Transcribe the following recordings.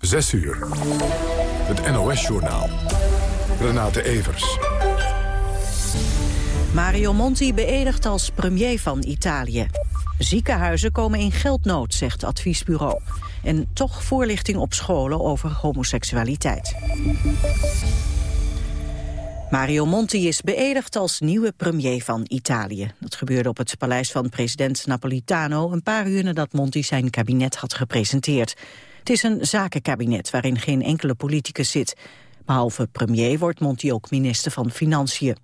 6 uur. Het NOS-journaal. Renate Evers. Mario Monti beëdigd als premier van Italië. Ziekenhuizen komen in geldnood, zegt adviesbureau. En toch voorlichting op scholen over homoseksualiteit. Mario Monti is beëdigd als nieuwe premier van Italië. Dat gebeurde op het paleis van president Napolitano... een paar uur nadat Monti zijn kabinet had gepresenteerd. Het is een zakenkabinet waarin geen enkele politicus zit. Behalve premier wordt Monti ook minister van Financiën.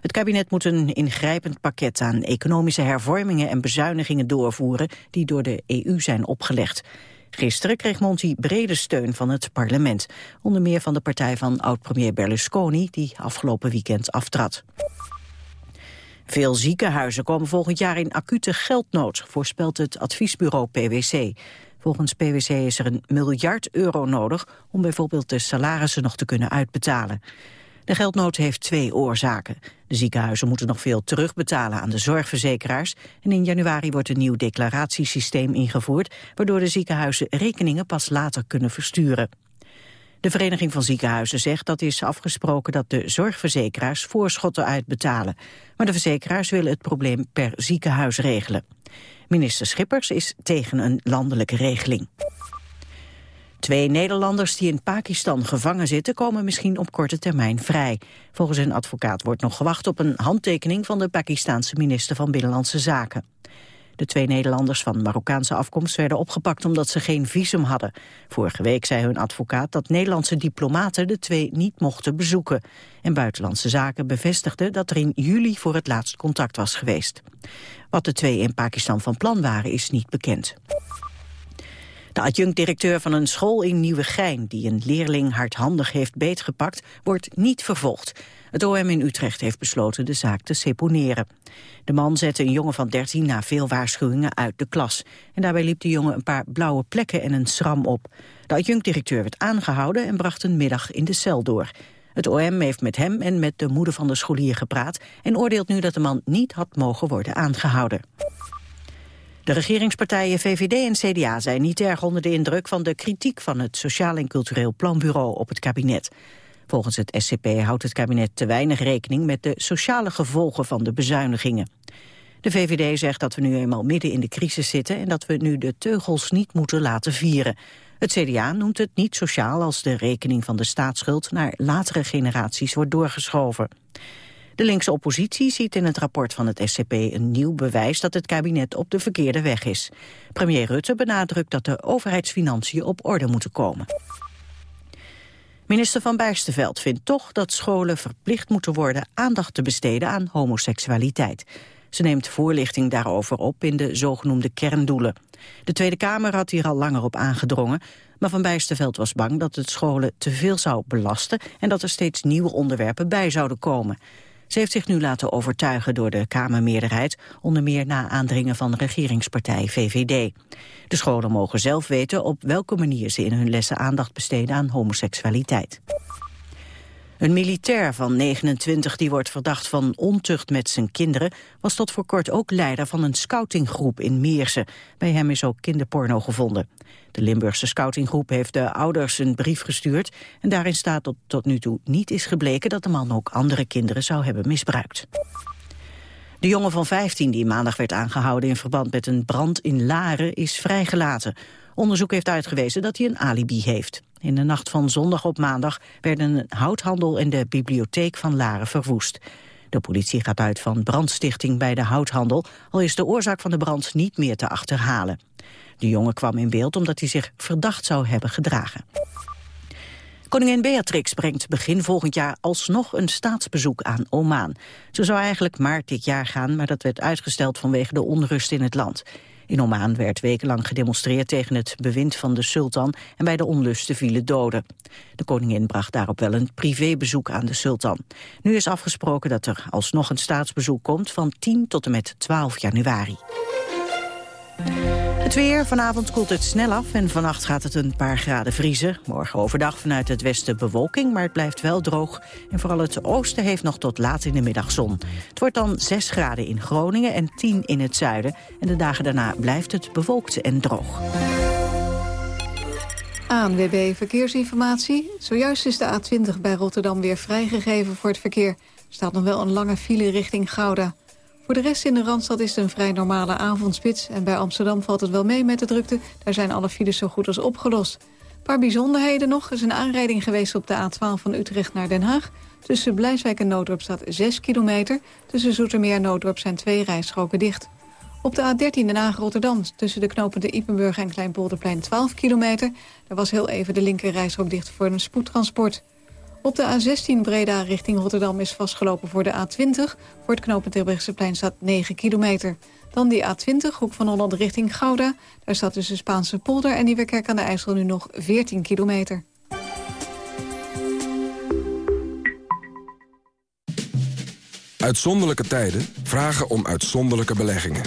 Het kabinet moet een ingrijpend pakket aan economische hervormingen en bezuinigingen doorvoeren die door de EU zijn opgelegd. Gisteren kreeg Monti brede steun van het parlement. Onder meer van de partij van oud-premier Berlusconi, die afgelopen weekend aftrad. Veel ziekenhuizen komen volgend jaar in acute geldnood, voorspelt het adviesbureau PwC. Volgens PwC is er een miljard euro nodig om bijvoorbeeld de salarissen nog te kunnen uitbetalen. De geldnood heeft twee oorzaken. De ziekenhuizen moeten nog veel terugbetalen aan de zorgverzekeraars. En in januari wordt een nieuw declaratiesysteem ingevoerd... waardoor de ziekenhuizen rekeningen pas later kunnen versturen. De Vereniging van Ziekenhuizen zegt dat is afgesproken dat de zorgverzekeraars voorschotten uitbetalen. Maar de verzekeraars willen het probleem per ziekenhuis regelen. Minister Schippers is tegen een landelijke regeling. Twee Nederlanders die in Pakistan gevangen zitten komen misschien op korte termijn vrij. Volgens een advocaat wordt nog gewacht op een handtekening van de Pakistanse minister van Binnenlandse Zaken. De twee Nederlanders van Marokkaanse afkomst werden opgepakt omdat ze geen visum hadden. Vorige week zei hun advocaat dat Nederlandse diplomaten de twee niet mochten bezoeken. En Buitenlandse Zaken bevestigde dat er in juli voor het laatst contact was geweest. Wat de twee in Pakistan van plan waren is niet bekend. De adjunct-directeur van een school in Nieuwegein... die een leerling hardhandig heeft beetgepakt, wordt niet vervolgd. Het OM in Utrecht heeft besloten de zaak te seponeren. De man zette een jongen van 13 na veel waarschuwingen uit de klas. En daarbij liep de jongen een paar blauwe plekken en een schram op. De adjunct-directeur werd aangehouden en bracht een middag in de cel door. Het OM heeft met hem en met de moeder van de scholier gepraat... en oordeelt nu dat de man niet had mogen worden aangehouden. De regeringspartijen VVD en CDA zijn niet erg onder de indruk van de kritiek van het Sociaal en Cultureel Planbureau op het kabinet. Volgens het SCP houdt het kabinet te weinig rekening met de sociale gevolgen van de bezuinigingen. De VVD zegt dat we nu eenmaal midden in de crisis zitten en dat we nu de teugels niet moeten laten vieren. Het CDA noemt het niet sociaal als de rekening van de staatsschuld naar latere generaties wordt doorgeschoven. De linkse oppositie ziet in het rapport van het SCP een nieuw bewijs dat het kabinet op de verkeerde weg is. Premier Rutte benadrukt dat de overheidsfinanciën op orde moeten komen. Minister van Bijsterveld vindt toch dat scholen verplicht moeten worden aandacht te besteden aan homoseksualiteit. Ze neemt voorlichting daarover op in de zogenoemde kerndoelen. De Tweede Kamer had hier al langer op aangedrongen, maar Van Bijsterveld was bang dat het scholen te veel zou belasten en dat er steeds nieuwe onderwerpen bij zouden komen. Ze heeft zich nu laten overtuigen door de Kamermeerderheid, onder meer na aandringen van regeringspartij VVD. De scholen mogen zelf weten op welke manier ze in hun lessen aandacht besteden aan homoseksualiteit. Een militair van 29 die wordt verdacht van ontucht met zijn kinderen... was tot voor kort ook leider van een scoutinggroep in Meersen. Bij hem is ook kinderporno gevonden. De Limburgse scoutinggroep heeft de ouders een brief gestuurd... en daarin staat dat tot nu toe niet is gebleken... dat de man ook andere kinderen zou hebben misbruikt. De jongen van 15 die maandag werd aangehouden in verband met een brand in Laren is vrijgelaten. Onderzoek heeft uitgewezen dat hij een alibi heeft. In de nacht van zondag op maandag werden een houthandel en de bibliotheek van Laren verwoest. De politie gaat uit van brandstichting bij de houthandel, al is de oorzaak van de brand niet meer te achterhalen. De jongen kwam in beeld omdat hij zich verdacht zou hebben gedragen. Koningin Beatrix brengt begin volgend jaar alsnog een staatsbezoek aan Oman. Ze zou eigenlijk maart dit jaar gaan, maar dat werd uitgesteld vanwege de onrust in het land. In Oman werd wekenlang gedemonstreerd tegen het bewind van de sultan en bij de onlusten vielen doden. De koningin bracht daarop wel een privébezoek aan de sultan. Nu is afgesproken dat er alsnog een staatsbezoek komt van 10 tot en met 12 januari. Het weer, vanavond koelt het snel af en vannacht gaat het een paar graden vriezen. Morgen overdag vanuit het westen bewolking, maar het blijft wel droog. En vooral het oosten heeft nog tot laat in de middag zon. Het wordt dan 6 graden in Groningen en 10 in het zuiden. En de dagen daarna blijft het bewolkt en droog. ANWB Verkeersinformatie. Zojuist is de A20 bij Rotterdam weer vrijgegeven voor het verkeer. Er staat nog wel een lange file richting Gouda. Voor de rest in de Randstad is het een vrij normale avondspits... en bij Amsterdam valt het wel mee met de drukte. Daar zijn alle files zo goed als opgelost. Een paar bijzonderheden nog. Er is een aanrijding geweest op de A12 van Utrecht naar Den Haag. Tussen Blijswijk en Noodorp staat 6 kilometer. Tussen Zoetermeer en Noodorp zijn twee rijstroken dicht. Op de A13 Den Haag-Rotterdam tussen de knopende Ipenburg en Kleinpolderplein 12 kilometer. Daar was heel even de linker rijstrook dicht voor een spoedtransport. Op de A16 Breda richting Rotterdam is vastgelopen voor de A20. Voor het knooppunt plein staat 9 kilometer. Dan die A20, hoek van Holland richting Gouda. Daar staat tussen Spaanse polder en Nieuwekerk aan de IJssel nu nog 14 kilometer. Uitzonderlijke tijden vragen om uitzonderlijke beleggingen.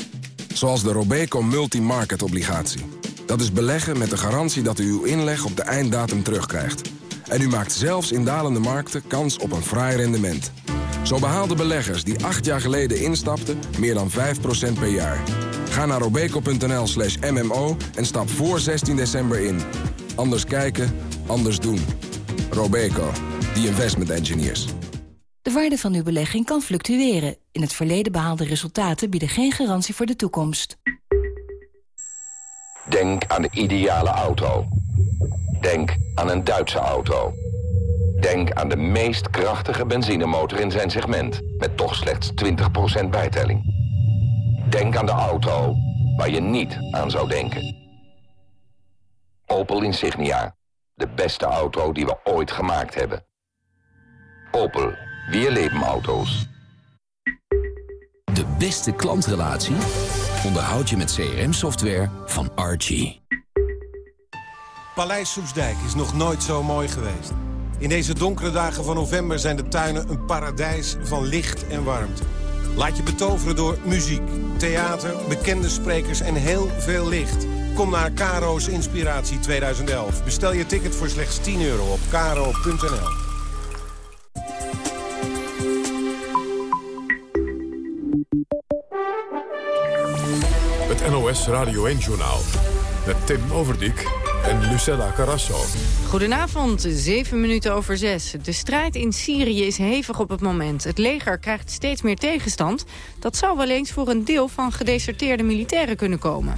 Zoals de Robeco Multi-Market Obligatie. Dat is beleggen met de garantie dat u uw inleg op de einddatum terugkrijgt. En u maakt zelfs in dalende markten kans op een fraai rendement. Zo behaalden beleggers die acht jaar geleden instapten meer dan 5% per jaar. Ga naar robeco.nl slash mmo en stap voor 16 december in. Anders kijken, anders doen. Robeco, the investment engineers. De waarde van uw belegging kan fluctueren. In het verleden behaalde resultaten bieden geen garantie voor de toekomst. Denk aan de ideale auto. Denk aan een Duitse auto. Denk aan de meest krachtige benzinemotor in zijn segment... met toch slechts 20% bijtelling. Denk aan de auto waar je niet aan zou denken. Opel Insignia. De beste auto die we ooit gemaakt hebben. Opel. Weer leven auto's. De beste klantrelatie onderhoud je met CRM-software van Archie. Paleis Soesdijk is nog nooit zo mooi geweest. In deze donkere dagen van november zijn de tuinen een paradijs van licht en warmte. Laat je betoveren door muziek, theater, bekende sprekers en heel veel licht. Kom naar Caro's Inspiratie 2011. Bestel je ticket voor slechts 10 euro op caro.nl. Het NOS Radio 1-journaal. Met Tim Overdijk en Lucella Carrasso. Goedenavond, zeven minuten over zes. De strijd in Syrië is hevig op het moment. Het leger krijgt steeds meer tegenstand. Dat zou wel eens voor een deel van gedeserteerde militairen kunnen komen.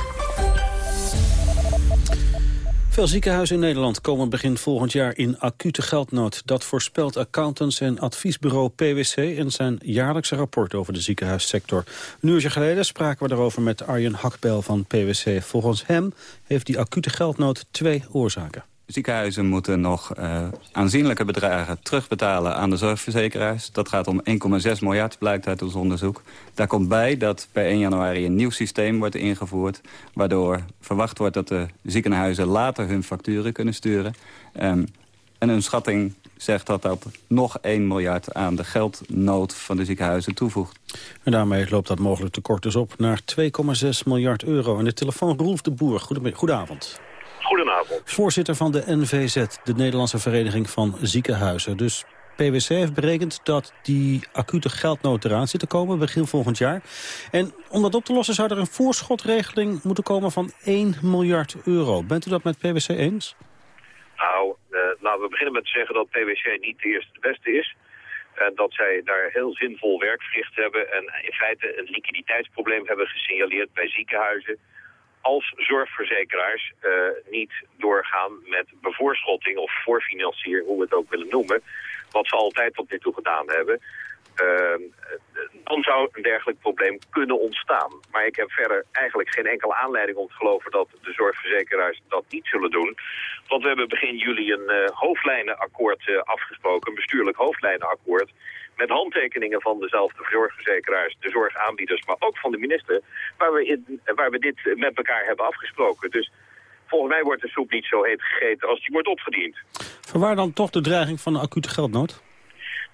Veel ziekenhuizen in Nederland komen begin volgend jaar in acute geldnood. Dat voorspelt accountants en adviesbureau PwC in zijn jaarlijkse rapport over de ziekenhuissector. Een uurtje geleden spraken we daarover met Arjen Hakbel van PwC. Volgens hem heeft die acute geldnood twee oorzaken. Ziekenhuizen moeten nog uh, aanzienlijke bedragen terugbetalen aan de zorgverzekeraars. Dat gaat om 1,6 miljard, blijkt uit ons onderzoek. Daar komt bij dat per 1 januari een nieuw systeem wordt ingevoerd... waardoor verwacht wordt dat de ziekenhuizen later hun facturen kunnen sturen. Um, en een schatting zegt dat dat nog 1 miljard aan de geldnood van de ziekenhuizen toevoegt. En daarmee loopt dat mogelijk tekort dus op naar 2,6 miljard euro. En de telefoon Roelf de Boer, goedenavond. Goedenavond. Voorzitter van de NVZ, de Nederlandse Vereniging van Ziekenhuizen. Dus PwC heeft berekend dat die acute geldnood eraan zit te komen begin volgend jaar. En om dat op te lossen zou er een voorschotregeling moeten komen van 1 miljard euro. Bent u dat met PwC eens? Nou, uh, laten we beginnen met te zeggen dat PwC niet de eerste de beste is. En dat zij daar heel zinvol werk verricht hebben en in feite een liquiditeitsprobleem hebben gesignaleerd bij ziekenhuizen als zorgverzekeraars uh, niet doorgaan met bevoorschotting of voorfinanciering, hoe we het ook willen noemen, wat ze altijd tot nu toe gedaan hebben, uh, dan zou een dergelijk probleem kunnen ontstaan. Maar ik heb verder eigenlijk geen enkele aanleiding om te geloven dat de zorgverzekeraars dat niet zullen doen. Want we hebben begin juli een uh, hoofdlijnenakkoord uh, afgesproken, een bestuurlijk hoofdlijnenakkoord met handtekeningen van dezelfde zorgverzekeraars, de zorgaanbieders, maar ook van de minister, waar we, in, waar we dit met elkaar hebben afgesproken. Dus volgens mij wordt de soep niet zo heet gegeten als die wordt opgediend. Vanwaar dan toch de dreiging van een acute geldnood?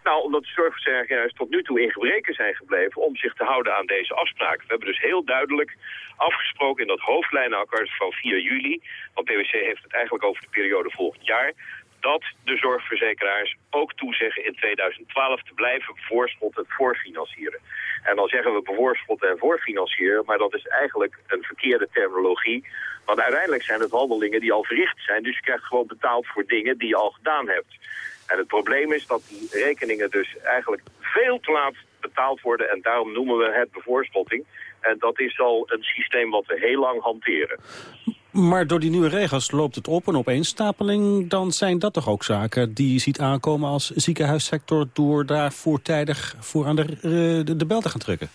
Nou, omdat de zorgverzekeraars tot nu toe in gebreken zijn gebleven om zich te houden aan deze afspraak. We hebben dus heel duidelijk afgesproken in dat hoofdlijnenakkoord van 4 juli, want PwC heeft het eigenlijk over de periode volgend jaar, dat de zorgverzekeraars ook toezeggen in 2012 te blijven voorschotten voorfinancieren. En dan zeggen we bevoorschot en voorfinancieren, maar dat is eigenlijk een verkeerde terminologie. Want uiteindelijk zijn het handelingen die al verricht zijn, dus je krijgt gewoon betaald voor dingen die je al gedaan hebt. En het probleem is dat die rekeningen dus eigenlijk veel te laat betaald worden en daarom noemen we het bevoorschotting. En dat is al een systeem wat we heel lang hanteren. Maar door die nieuwe regels loopt het op, een opeenstapeling. Dan zijn dat toch ook zaken die je ziet aankomen als ziekenhuissector... door daar voortijdig voor aan de, eh, de, de bel te gaan trekken?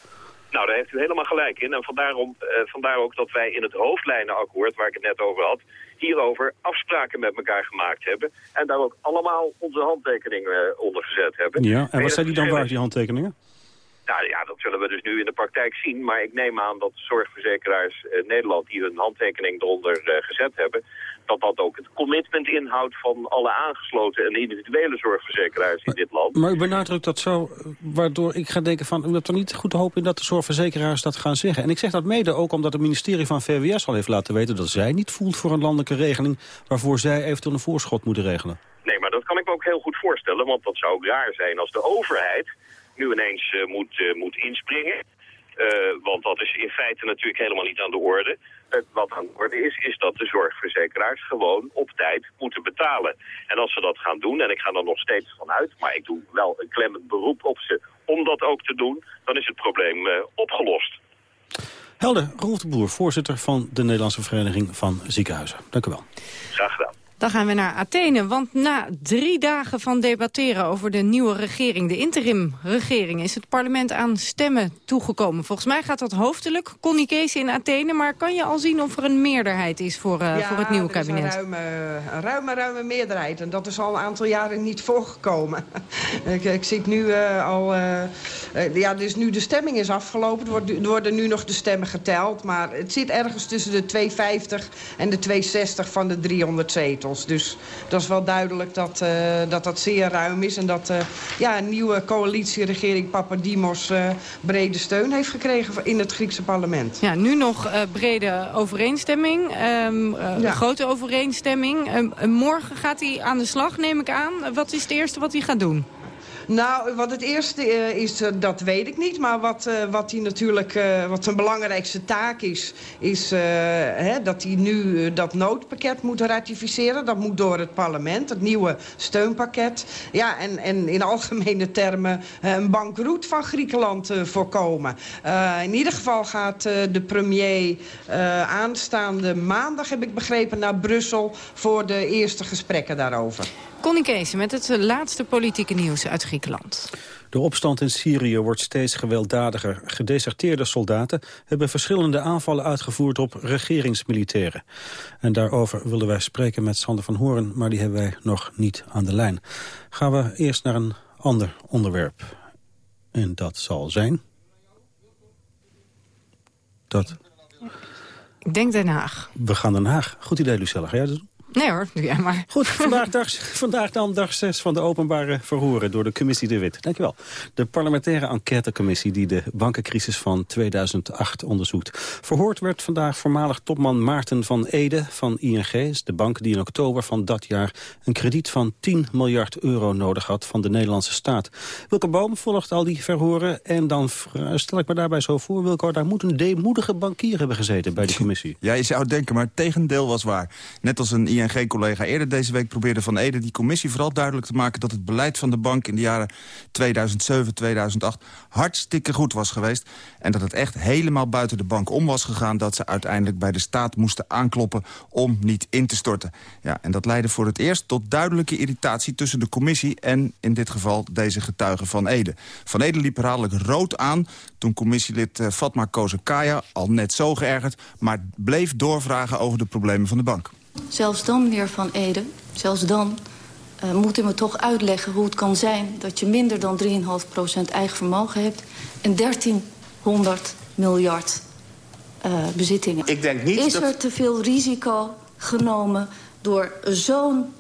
Nou, daar heeft u helemaal gelijk in. En vandaar, om, uh, vandaar ook dat wij in het hoofdlijnenakkoord, waar ik het net over had... hierover afspraken met elkaar gemaakt hebben. En daar ook allemaal onze handtekeningen uh, onder gezet hebben. Ja, en wat zijn die dan waard, die handtekeningen? Nou ja, dat zullen we dus nu in de praktijk zien. Maar ik neem aan dat zorgverzekeraars in Nederland die hun handtekening eronder uh, gezet hebben... dat dat ook het commitment inhoudt van alle aangesloten en individuele zorgverzekeraars in dit land. Maar u benadrukt dat zo, waardoor ik ga denken van... u hebt er niet goed hoop in dat de zorgverzekeraars dat gaan zeggen. En ik zeg dat mede ook omdat het ministerie van VWS al heeft laten weten... dat zij niet voelt voor een landelijke regeling waarvoor zij eventueel een voorschot moeten regelen. Nee, maar dat kan ik me ook heel goed voorstellen, want dat zou ook raar zijn als de overheid nu ineens uh, moet, uh, moet inspringen. Uh, want dat is in feite natuurlijk helemaal niet aan de orde. wat aan de orde is, is dat de zorgverzekeraars gewoon op tijd moeten betalen. En als ze dat gaan doen, en ik ga er nog steeds van uit... maar ik doe wel een klemmend beroep op ze om dat ook te doen... dan is het probleem opgelost. Helder, Rolf de Boer, voorzitter van de Nederlandse Vereniging van Ziekenhuizen. Dank u wel. Graag gedaan. Dan gaan we naar Athene, want na drie dagen van debatteren over de nieuwe regering, de interim-regering, is het parlement aan stemmen toegekomen. Volgens mij gaat dat hoofdelijk, Connie Kees in Athene, maar kan je al zien of er een meerderheid is voor, uh, ja, voor het nieuwe kabinet? Ja, een ruime, een ruime, ruime meerderheid en dat is al een aantal jaren niet voorgekomen. ik, ik zit nu uh, al, uh, ja, dus nu de stemming is afgelopen, er worden, worden nu nog de stemmen geteld, maar het zit ergens tussen de 250 en de 260 van de 300 zetels. Dus dat is wel duidelijk dat uh, dat, dat zeer ruim is. En dat uh, ja, een nieuwe coalitieregering Papadimos uh, brede steun heeft gekregen in het Griekse parlement. Ja, nu nog brede overeenstemming. Um, ja. Grote overeenstemming. Um, morgen gaat hij aan de slag, neem ik aan. Wat is het eerste wat hij gaat doen? Nou, wat het eerste uh, is, uh, dat weet ik niet. Maar wat, uh, wat hij natuurlijk, wat zijn belangrijkste taak is, is hè, dat hij nu dat noodpakket moet ratificeren. Dat moet door het parlement, het nieuwe steunpakket. Ja, en, en in algemene termen een bankroet van Griekenland voorkomen. in ieder geval gaat de premier aanstaande maandag, heb ik begrepen, naar Brussel voor de eerste gesprekken daarover. Connie Kees met het laatste politieke nieuws uit Griekenland. De opstand in Syrië wordt steeds gewelddadiger. Gedeserteerde soldaten hebben verschillende aanvallen uitgevoerd op regeringsmilitairen. En daarover wilden wij spreken met Sander van Horen, maar die hebben wij nog niet aan de lijn. Gaan we eerst naar een ander onderwerp. En dat zal zijn... Dat... Ik denk Den Haag. We gaan Den Haag. Goed idee, Lucella. Ga jij dat doen? Nee hoor, ja maar. Goed, vandaag, dag, vandaag dan dag 6 van de openbare verhoren door de commissie De Wit. Dankjewel. De parlementaire enquêtecommissie die de bankencrisis van 2008 onderzoekt. Verhoord werd vandaag voormalig topman Maarten van Ede van ING. De bank die in oktober van dat jaar een krediet van 10 miljard euro nodig had van de Nederlandse staat. Wilke Boom volgt al die verhoren en dan stel ik me daarbij zo voor, Wilco, daar moet een deemoedige bankier hebben gezeten bij de commissie. Ja, je zou denken, maar het tegendeel was waar. Net als een ING-collega eerder deze week probeerde Van Ede die commissie vooral duidelijk te maken... dat het beleid van de bank in de jaren 2007, 2008 hartstikke goed was geweest. En dat het echt helemaal buiten de bank om was gegaan... dat ze uiteindelijk bij de staat moesten aankloppen om niet in te storten. Ja, en dat leidde voor het eerst tot duidelijke irritatie tussen de commissie... en in dit geval deze getuige Van Ede. Van Ede liep herhaaldelijk rood aan toen commissielid uh, Fatma Kozakaya... al net zo geërgerd, maar bleef doorvragen over de problemen van de bank. Zelfs dan, meneer Van Ede, zelfs dan uh, moet u me toch uitleggen hoe het kan zijn... dat je minder dan 3,5% eigen vermogen hebt en 1300 miljard uh, bezittingen. Ik denk niet Is dat... er te veel risico genomen door zo'n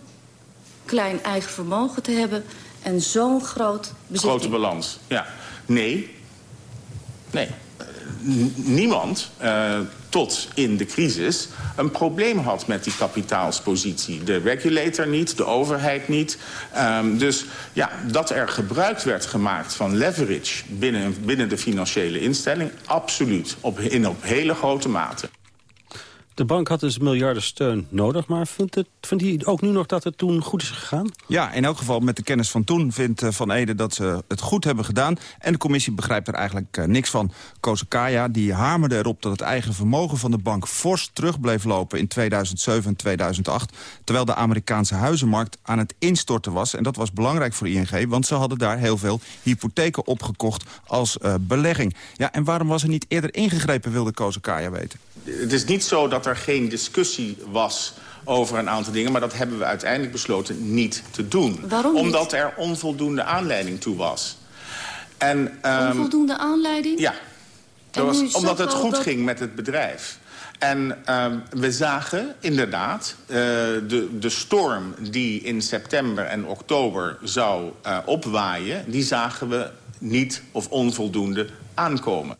klein eigen vermogen te hebben... en zo'n groot bezitting? Grote balans, ja. Nee. Nee. Niemand... tot in de crisis een probleem had met die kapitaalspositie. De regulator niet, de overheid niet. Um, dus ja, dat er gebruik werd gemaakt van leverage binnen, binnen de financiële instelling... absoluut, op, in op hele grote mate. De bank had dus miljarden steun nodig, maar vindt, het, vindt hij ook nu nog dat het toen goed is gegaan? Ja, in elk geval met de kennis van toen vindt eh, Van Ede dat ze het goed hebben gedaan. En de commissie begrijpt er eigenlijk uh, niks van. Kozakaya die hamerde erop dat het eigen vermogen van de bank fors terug bleef lopen in 2007 en 2008. Terwijl de Amerikaanse huizenmarkt aan het instorten was. En dat was belangrijk voor ING, want ze hadden daar heel veel hypotheken opgekocht als uh, belegging. Ja, en waarom was er niet eerder ingegrepen, wilde Kozakaya weten? Het is niet zo dat er geen discussie was over een aantal dingen... maar dat hebben we uiteindelijk besloten niet te doen. Waarom niet? Omdat er onvoldoende aanleiding toe was. En, um, onvoldoende aanleiding? Ja. Was, omdat het goed dat... ging met het bedrijf. En um, we zagen inderdaad uh, de, de storm die in september en oktober zou uh, opwaaien... die zagen we niet of onvoldoende aankomen.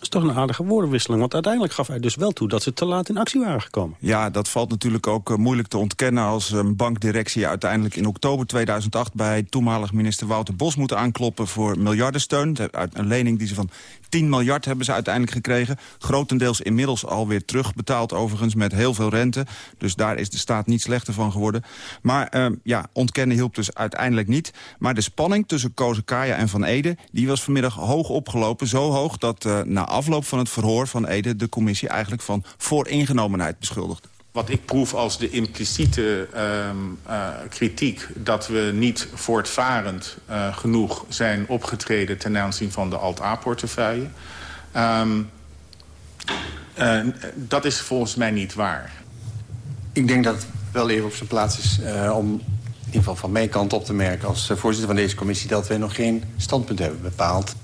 Is toch een aardige woordenwisseling. Want uiteindelijk gaf hij dus wel toe dat ze te laat in actie waren gekomen. Ja, dat valt natuurlijk ook uh, moeilijk te ontkennen... als een bankdirectie uiteindelijk in oktober 2008... bij toenmalig minister Wouter Bos moet aankloppen voor miljardensteun. Een lening die ze van 10 miljard hebben ze uiteindelijk gekregen. Grotendeels inmiddels alweer terugbetaald overigens met heel veel rente. Dus daar is de staat niet slechter van geworden. Maar uh, ja, ontkennen hielp dus uiteindelijk niet. Maar de spanning tussen Kozakaya en Van Ede... die was vanmiddag hoog opgelopen. Zo hoog dat uh, na afloop van het verhoor van Ede... de commissie eigenlijk van vooringenomenheid beschuldigt wat ik proef als de impliciete uh, uh, kritiek... dat we niet voortvarend uh, genoeg zijn opgetreden... ten aanzien van de Alt-A-portefeuille. Um, dat is volgens mij niet waar. Ik denk dat het wel even op zijn plaats is om in ieder geval van mijn kant op te merken... als voorzitter van deze commissie dat wij nog geen standpunt hebben bepaald.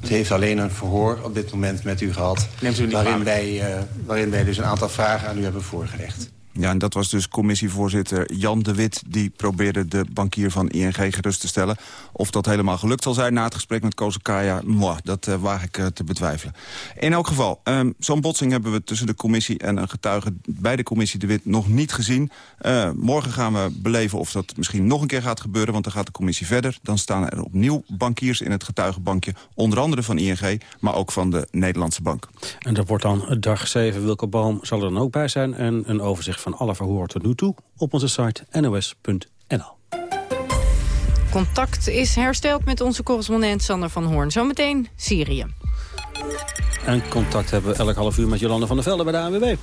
Het heeft alleen een verhoor op dit moment met u gehad... Waarin, wij, uh, waarin wij dus een aantal vragen aan u hebben voorgelegd. Ja, en dat was dus commissievoorzitter Jan de Wit... die probeerde de bankier van ING gerust te stellen. Of dat helemaal gelukt zal zijn na het gesprek met Kozakaya... Moi, dat uh, waag ik uh, te betwijfelen. In elk geval, um, zo'n botsing hebben we tussen de commissie... en een getuige bij de commissie de Wit nog niet gezien. Uh, morgen gaan we beleven of dat misschien nog een keer gaat gebeuren... want dan gaat de commissie verder. Dan staan er opnieuw bankiers in het getuigenbankje. Onder andere van ING, maar ook van de Nederlandse Bank. En dat wordt dan dag 7. Wilke Boom zal er dan ook bij zijn... en een overzicht van van alle verhoor tot nu toe op onze site nos.nl. Contact is hersteld met onze correspondent Sander van Hoorn. Zometeen Syrië. En contact hebben we elk half uur met Jolande van der Velde bij de ANWB.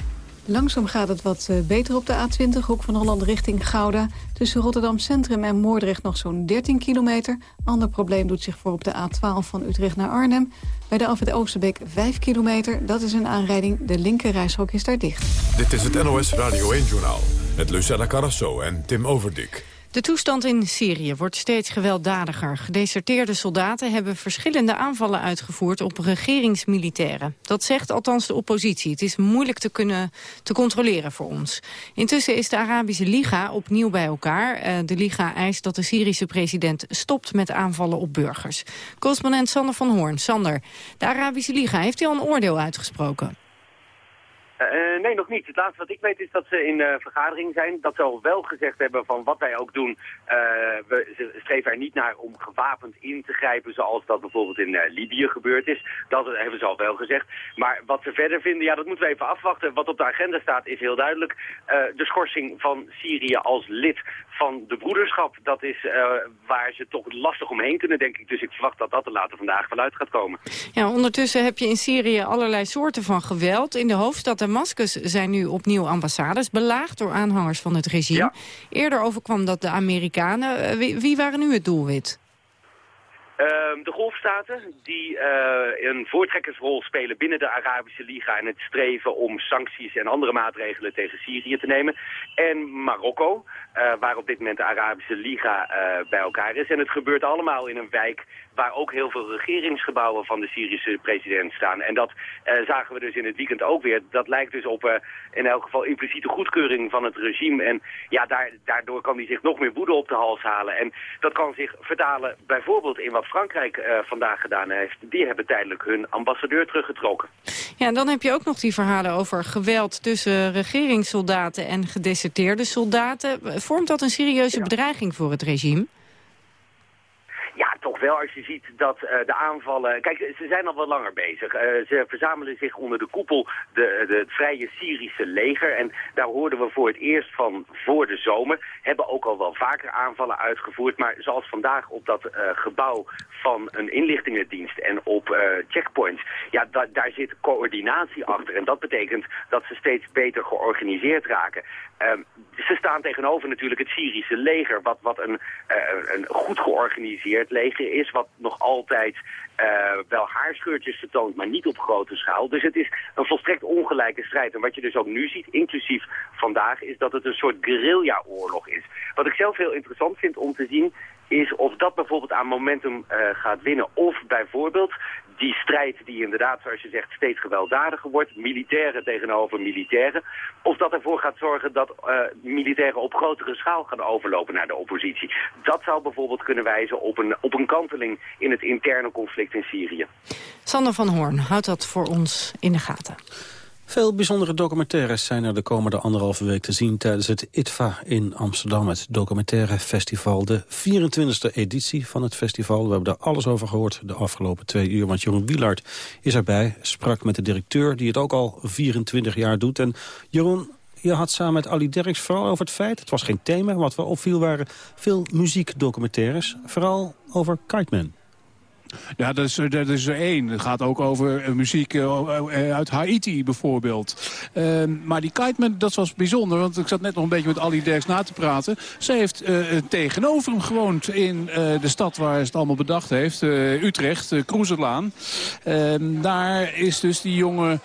Langzaam gaat het wat eh, beter op de A20, hoek van Holland richting Gouda. Tussen Rotterdam Centrum en Moordrecht nog zo'n 13 kilometer. Ander probleem doet zich voor op de A12 van Utrecht naar Arnhem. Bij de Alfred Oosterbeek 5 kilometer. Dat is een aanrijding. De linker reishok is daar dicht. Dit is het NOS Radio 1-journaal. Met Lucella Carrasso en Tim Overdik. De toestand in Syrië wordt steeds gewelddadiger. Gedeserteerde soldaten hebben verschillende aanvallen uitgevoerd op regeringsmilitairen. Dat zegt althans de oppositie. Het is moeilijk te kunnen te controleren voor ons. Intussen is de Arabische Liga opnieuw bij elkaar. Uh, de Liga eist dat de Syrische president stopt met aanvallen op burgers. Correspondent Sander van Hoorn. Sander, de Arabische Liga, heeft al een oordeel uitgesproken? Uh, nee, nog niet. Het laatste wat ik weet is dat ze in uh, vergadering zijn. Dat ze al wel gezegd hebben van wat wij ook doen. We streven er niet naar om gewapend in te grijpen zoals dat bijvoorbeeld in Libië gebeurd is. Dat hebben ze al wel gezegd. Maar wat ze verder vinden, ja dat moeten we even afwachten. Wat op de agenda staat is heel duidelijk. de schorsing van Syrië als lid van de broederschap. Dat is waar ze toch lastig omheen kunnen, denk ik. Dus ik verwacht dat dat er later vandaag wel uit gaat komen. Ja, ondertussen heb je in Syrië allerlei soorten van geweld. In de hoofdstad Damascus zijn nu opnieuw ambassades belaagd door aanhangers van het regime. Ja. Eerder overkwam dat de Amerikanen. Wie, wie waren nu het doelwit? Uh, de golfstaten die uh, een voortrekkersrol spelen binnen de Arabische Liga... en het streven om sancties en andere maatregelen tegen Syrië te nemen. En Marokko, uh, waar op dit moment de Arabische Liga bij elkaar is. En het gebeurt allemaal in een wijk waar ook heel veel regeringsgebouwen van de Syrische president staan. En dat zagen we dus in het weekend ook weer. Dat lijkt dus op in elk geval impliciete goedkeuring van het regime. En ja, daar, daardoor kan hij zich nog meer woede op de hals halen. En dat kan zich vertalen bijvoorbeeld in wat Frankrijk vandaag gedaan heeft. Die hebben tijdelijk hun ambassadeur teruggetrokken. Ja, en dan heb je ook nog die verhalen over geweld tussen regeringssoldaten en gedeserteerde soldaten. Vormt dat een serieuze bedreiging voor het regime? Ja, toch wel als je ziet dat uh, de aanvallen... Kijk, ze zijn al wat langer bezig. Uh, ze verzamelen zich onder de koepel de, de, het vrije Syrische leger. En daar hoorden we voor het eerst van voor de zomer. Hebben ook al wel vaker aanvallen uitgevoerd. Maar zoals vandaag op dat uh, gebouw van een inlichtingendienst en op checkpoints... Ja, da daar zit coördinatie achter. En dat betekent dat ze steeds beter georganiseerd raken. Ehm, ze staan tegenover natuurlijk het Syrische leger... wat, wat een, een goed georganiseerd leger is... wat nog altijd uh, wel haarscheurtjes vertoont, maar niet op grote schaal. Dus het is een volstrekt ongelijke strijd. En wat je dus ook nu ziet, inclusief vandaag, is dat het een soort guerrilla-oorlog is. Wat ik zelf heel interessant vind om te zien is of dat bijvoorbeeld aan momentum uh, gaat winnen. Of bijvoorbeeld die strijd die inderdaad, zoals je zegt, steeds gewelddadiger wordt. Militairen tegenover militairen. Of dat ervoor gaat zorgen dat uh, militairen op grotere schaal gaan overlopen naar de oppositie. Dat zou bijvoorbeeld kunnen wijzen op een, op een kanteling in het interne conflict in Syrië. Sander van Hoorn houdt dat voor ons in de gaten. Veel bijzondere documentaires zijn er de komende anderhalve week te zien... tijdens het ITVA in Amsterdam, het documentaire festival. De 24e editie van het festival. We hebben daar alles over gehoord de afgelopen twee uur. Want Jeroen Wielaert is erbij, sprak met de directeur... die het ook al 24 jaar doet. En Jeroen, je had samen met Ali Derks vooral over het feit... het was geen thema, wat wel opviel waren veel muziekdocumentaires. Vooral over Kiteman. Ja, dat is, dat is er één. Het gaat ook over eh, muziek eh, eh, uit Haiti bijvoorbeeld. Ehm, maar die Kiteman, dat was bijzonder. Want ik zat net nog een beetje met Ali Derks na te praten. Zij heeft tegenover hem gewoond in de stad waar ze het allemaal bedacht heeft. Utrecht, uh, Kroeserlaan. Ehm, daar is dus die jonge...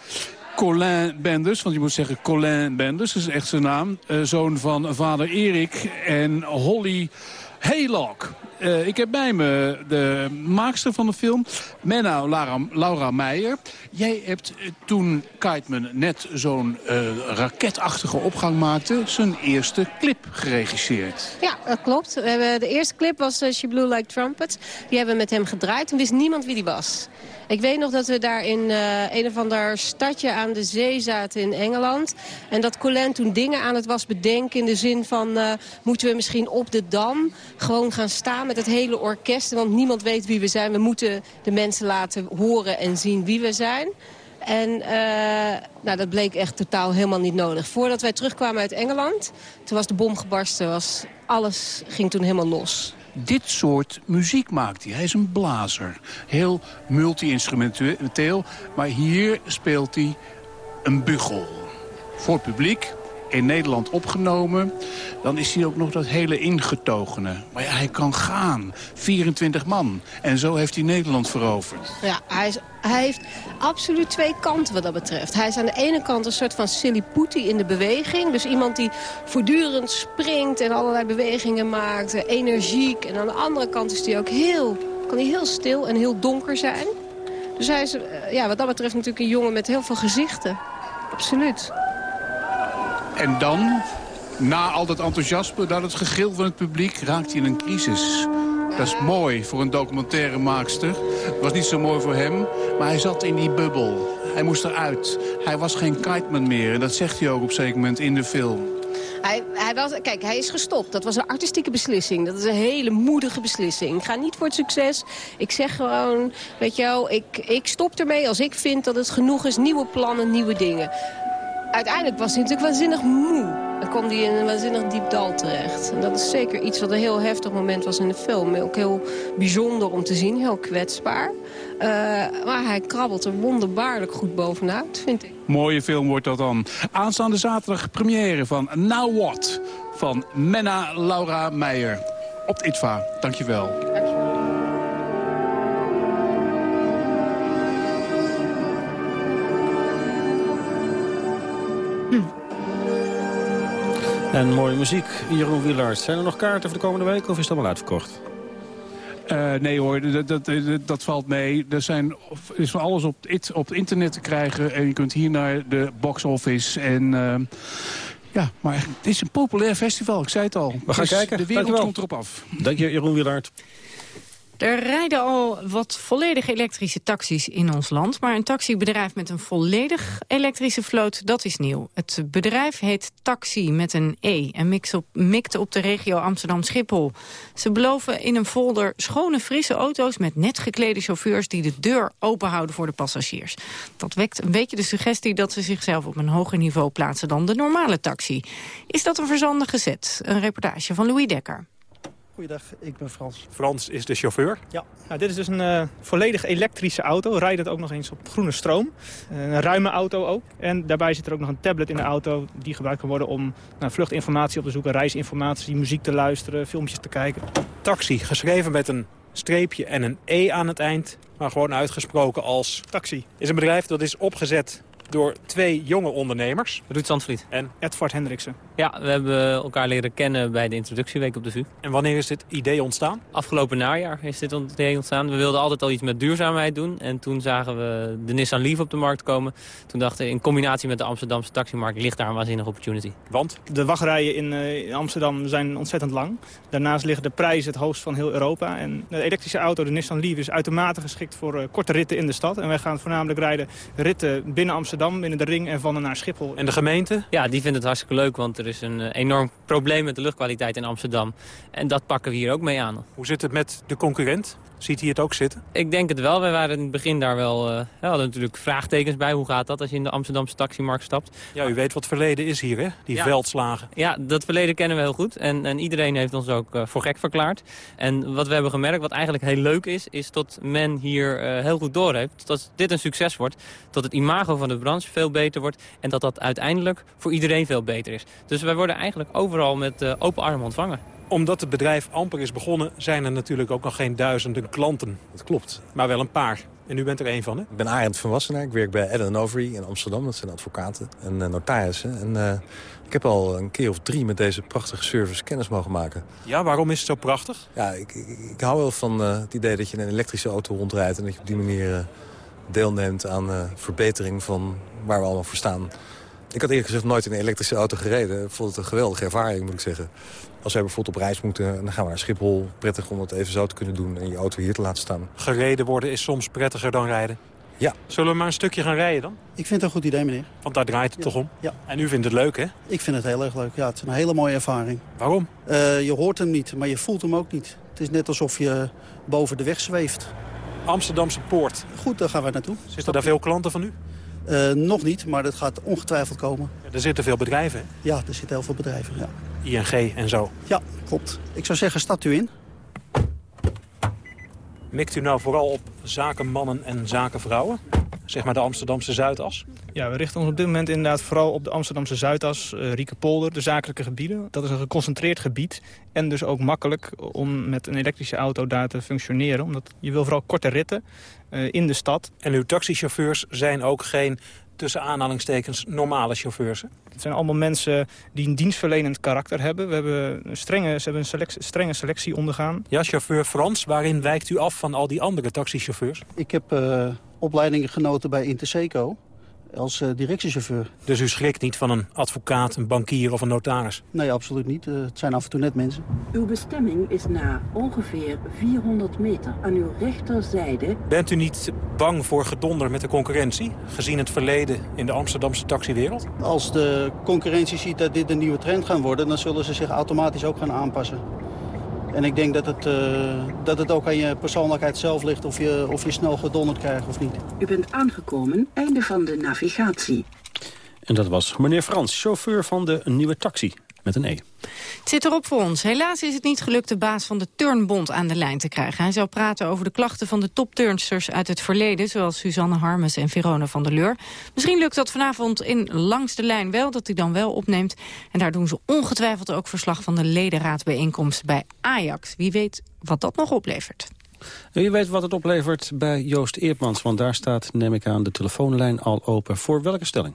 Colin Benders, want je moet zeggen Colin Benders, dat is echt zijn naam. zoon van vader Erik en Holly Haylock. Uh, ik heb bij me de maakster van de film, Menna Laura, Meijer. Jij hebt uh, toen Kiteman net zo'n uh, raketachtige opgang maakte... zijn eerste clip geregisseerd. Ja, dat klopt. De eerste clip was She Blew Like Trumpet. Die hebben we met hem gedraaid. Toen wist niemand wie die was. Ik weet nog dat we daar in uh, een of ander stadje aan de zee zaten in Engeland. En dat Colin toen dingen aan het was bedenken in de zin van... Uh, moeten we misschien op de Dam gewoon gaan staan met het hele orkest. Want niemand weet wie we zijn. We moeten de mensen laten horen en zien wie we zijn. En uh, nou, dat bleek echt totaal helemaal niet nodig. Voordat wij terugkwamen uit Engeland, toen was de bom gebarsten. Was, alles ging toen helemaal los dit soort muziek maakt hij. Hij is een blazer. Heel multi-instrumenteel. Maar hier speelt hij een bugel. Voor het publiek, in Nederland opgenomen. Dan is hij ook nog dat hele ingetogene. Maar ja, hij kan gaan. 24 man. En zo heeft hij Nederland veroverd. Ja, hij, is, hij heeft absoluut twee kanten wat dat betreft. Hij is aan de ene kant een soort van silly in de beweging. Dus iemand die voortdurend springt en allerlei bewegingen maakt. Energiek. En aan de andere kant is hij ook heel, kan hij heel stil en heel donker zijn. Dus hij is eh, ja, wat dat betreft natuurlijk een jongen met heel veel gezichten. Absoluut. En dan, na al dat enthousiasme, na het gegil van het publiek, raakt hij in een crisis. Dat is mooi voor een documentaire maakster. Het was niet zo mooi voor hem, maar hij zat in die bubbel. Hij moest eruit. Hij was geen kiteman meer. En dat zegt hij ook op een zeker moment in de film. Hij, hij was, kijk, hij is gestopt. Dat was een artistieke beslissing. Dat is een hele moedige beslissing. Ik ga niet voor het succes. Ik zeg gewoon, weet je wel, ik, ik stop ermee als ik vind dat het genoeg is. Nieuwe plannen, nieuwe dingen uiteindelijk was hij natuurlijk waanzinnig moe. Dan kwam hij in een waanzinnig diep dal terecht. En dat is zeker iets wat een heel heftig moment was in de film. Ook heel bijzonder om te zien, heel kwetsbaar. Uh, maar hij krabbelt er wonderbaarlijk goed bovenuit, vind ik. Mooie film wordt dat dan. Aanstaande zaterdag première van Now What van Menna Laura Meijer. Op het ITVA. Dankjewel. Dankjewel. En mooie muziek, Jeroen Wielaert. Zijn er nog kaarten voor de komende week of is het allemaal uitverkocht? Uh, nee hoor, dat, dat, dat, valt mee. Er zijn, is van alles op, it, op het internet te krijgen. En je kunt hier naar de box office. En uh, ja, maar het is een populair festival, ik zei het al. We gaan dus kijken. De wereld komt erop af. Dank je, Jeroen Wielaert. Er rijden al wat volledig elektrische taxis in ons land. Maar een taxibedrijf met een volledig elektrische vloot, dat is nieuw. Het bedrijf heet Taxi met een E en mikt op, op de regio Amsterdam-Schiphol. Ze beloven in een folder schone, frisse auto's... met net geklede chauffeurs die de deur open houden voor de passagiers. Dat wekt een beetje de suggestie dat ze zichzelf op een hoger niveau plaatsen... dan de normale taxi. Is dat een verzandige zet? Een reportage van Louis Dekker. Goeiedag, ik ben Frans. Frans is de chauffeur? Ja, nou, dit is dus een uh, volledig elektrische auto. Rijdt ook nog eens op groene stroom. Uh, een ruime auto ook. En daarbij zit er ook nog een tablet in de auto... die gebruikt kan worden om nou, vluchtinformatie op te zoeken... reisinformatie, muziek te luisteren, filmpjes te kijken. Taxi, geschreven met een streepje en een E aan het eind... maar gewoon uitgesproken als... Taxi. Is een bedrijf dat is opgezet door twee jonge ondernemers. Ruud Zandvliet. En Edvard Hendriksen. Ja, we hebben elkaar leren kennen bij de introductieweek op de VU. En wanneer is dit idee ontstaan? Afgelopen najaar is dit idee ontstaan. We wilden altijd al iets met duurzaamheid doen. En toen zagen we de Nissan Leaf op de markt komen. Toen dachten we, in combinatie met de Amsterdamse taximarkt ligt daar een waanzinnige opportunity. Want? De wachtrijen in, uh, in Amsterdam zijn ontzettend lang. Daarnaast liggen de prijzen het hoogst van heel Europa. En de elektrische auto, de Nissan Leaf, is uitermate geschikt voor uh, korte ritten in de stad. En wij gaan voornamelijk rijden ritten binnen Amsterdam, binnen de ring en van en naar Schiphol. En de gemeente? Ja, die vindt het hartstikke leuk, want er is een enorm probleem met de luchtkwaliteit in Amsterdam. En dat pakken we hier ook mee aan. Hoe zit het met de concurrent? Ziet hij het ook zitten? Ik denk het wel. Wij waren in het begin daar wel... Uh, we hadden natuurlijk vraagtekens bij. Hoe gaat dat als je in de Amsterdamse taximarkt stapt? Ja, u weet wat verleden is hier, hè? Die ja. veldslagen. Ja, dat verleden kennen we heel goed. En, en iedereen heeft ons ook uh, voor gek verklaard. En wat we hebben gemerkt, wat eigenlijk heel leuk is... is dat men hier uh, heel goed doorheeft. Dat dit een succes wordt. Dat het imago van de branche veel beter wordt. En dat dat uiteindelijk voor iedereen veel beter is. Dus wij worden eigenlijk overal met open armen ontvangen omdat het bedrijf amper is begonnen... zijn er natuurlijk ook nog geen duizenden klanten. Dat klopt. Maar wel een paar. En u bent er één van, hè? Ik ben Arend van Wassenaar. Ik werk bij Ellen Overy in Amsterdam. Dat zijn advocaten en uh, notarissen. En uh, ik heb al een keer of drie met deze prachtige service kennis mogen maken. Ja, waarom is het zo prachtig? Ja, ik, ik, ik hou wel van uh, het idee dat je in een elektrische auto rondrijdt... en dat je op die manier deelneemt aan verbetering van waar we allemaal voor staan. Ik had eerlijk gezegd nooit in een elektrische auto gereden. Ik vond het een geweldige ervaring, moet ik zeggen. Als wij bijvoorbeeld op reis moeten, dan gaan we naar Schiphol. Prettig om dat even zo te kunnen doen en je auto hier te laten staan. Gereden worden is soms prettiger dan rijden? Ja. Zullen we maar een stukje gaan rijden dan? Ik vind het een goed idee, meneer. Want daar draait het ja. toch om? Ja. En u vindt het leuk, hè? Ik vind het heel erg leuk, ja. Het is een hele mooie ervaring. Waarom? Uh, je hoort hem niet, maar je voelt hem ook niet. Het is net alsof je boven de weg zweeft. Amsterdamse Poort. Goed, daar gaan we naartoe. Zitten daar veel klanten van u? Uh, nog niet, maar dat gaat ongetwijfeld komen. Ja, er zitten veel bedrijven, hè? Ja, er zitten heel veel bedrijven, ja. ING en zo. Ja, klopt. Ik zou zeggen, stapt u in. Mikt u nou vooral op zakenmannen en zakenvrouwen? Zeg maar de Amsterdamse Zuidas? Ja, we richten ons op dit moment inderdaad vooral op de Amsterdamse Zuidas, uh, Riekepolder, de zakelijke gebieden. Dat is een geconcentreerd gebied en dus ook makkelijk om met een elektrische auto daar te functioneren. Omdat je wil vooral korte ritten uh, in de stad. En uw taxichauffeurs zijn ook geen tussen aanhalingstekens normale chauffeurs? Het zijn allemaal mensen die een dienstverlenend karakter hebben. We hebben een strenge, ze hebben een selectie, strenge selectie ondergaan. Ja, chauffeur Frans, waarin wijkt u af van al die andere taxichauffeurs? Ik heb uh, opleidingen genoten bij Interseco als uh, directiechauffeur. Dus u schrikt niet van een advocaat, een bankier of een notaris? Nee, absoluut niet. Uh, het zijn af en toe net mensen. Uw bestemming is na ongeveer 400 meter aan uw rechterzijde. Bent u niet bang voor gedonder met de concurrentie, gezien het verleden in de Amsterdamse taxiwereld? Als de concurrentie ziet dat dit een nieuwe trend gaat worden, dan zullen ze zich automatisch ook gaan aanpassen. En ik denk dat het, uh, dat het ook aan je persoonlijkheid zelf ligt of je, of je snel gedonderd krijgt of niet. U bent aangekomen, einde van de navigatie. En dat was meneer Frans, chauffeur van de nieuwe taxi. Met een E. Het zit erop voor ons. Helaas is het niet gelukt de baas van de Turnbond aan de lijn te krijgen. Hij zou praten over de klachten van de topturnsters uit het verleden... zoals Suzanne Harmes en Verona van der Leur. Misschien lukt dat vanavond in langs de lijn wel, dat hij dan wel opneemt. En daar doen ze ongetwijfeld ook verslag van de ledenraadbijeenkomst bij Ajax. Wie weet wat dat nog oplevert. Wie weet wat het oplevert bij Joost Eerdmans, want daar staat, neem ik aan, de telefoonlijn al open. Voor welke stelling?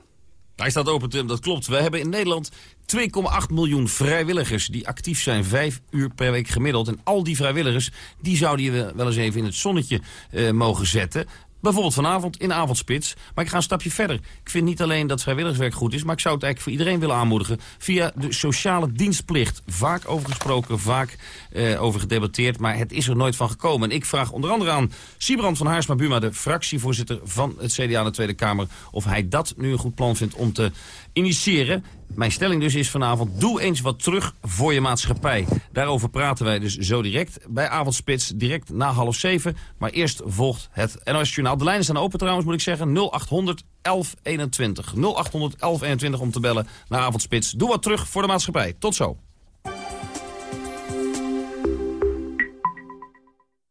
Hij staat open, Tim, dat klopt. We hebben in Nederland 2,8 miljoen vrijwilligers die actief zijn. Vijf uur per week gemiddeld. En al die vrijwilligers, die zouden je wel eens even in het zonnetje uh, mogen zetten. Bijvoorbeeld vanavond in avondspits. Maar ik ga een stapje verder. Ik vind niet alleen dat vrijwilligerswerk goed is... maar ik zou het eigenlijk voor iedereen willen aanmoedigen... via de sociale dienstplicht. Vaak over gesproken, vaak uh, over gedebatteerd... maar het is er nooit van gekomen. En ik vraag onder andere aan Siebrand van Haarsma-Buma... de fractievoorzitter van het CDA in de Tweede Kamer... of hij dat nu een goed plan vindt om te initiëren. Mijn stelling dus is vanavond, doe eens wat terug voor je maatschappij. Daarover praten wij dus zo direct bij Avondspits, direct na half zeven. Maar eerst volgt het NOS Journaal. De lijnen staan open trouwens, moet ik zeggen. 0800 1121. 0800 1121 om te bellen naar Avondspits. Doe wat terug voor de maatschappij. Tot zo.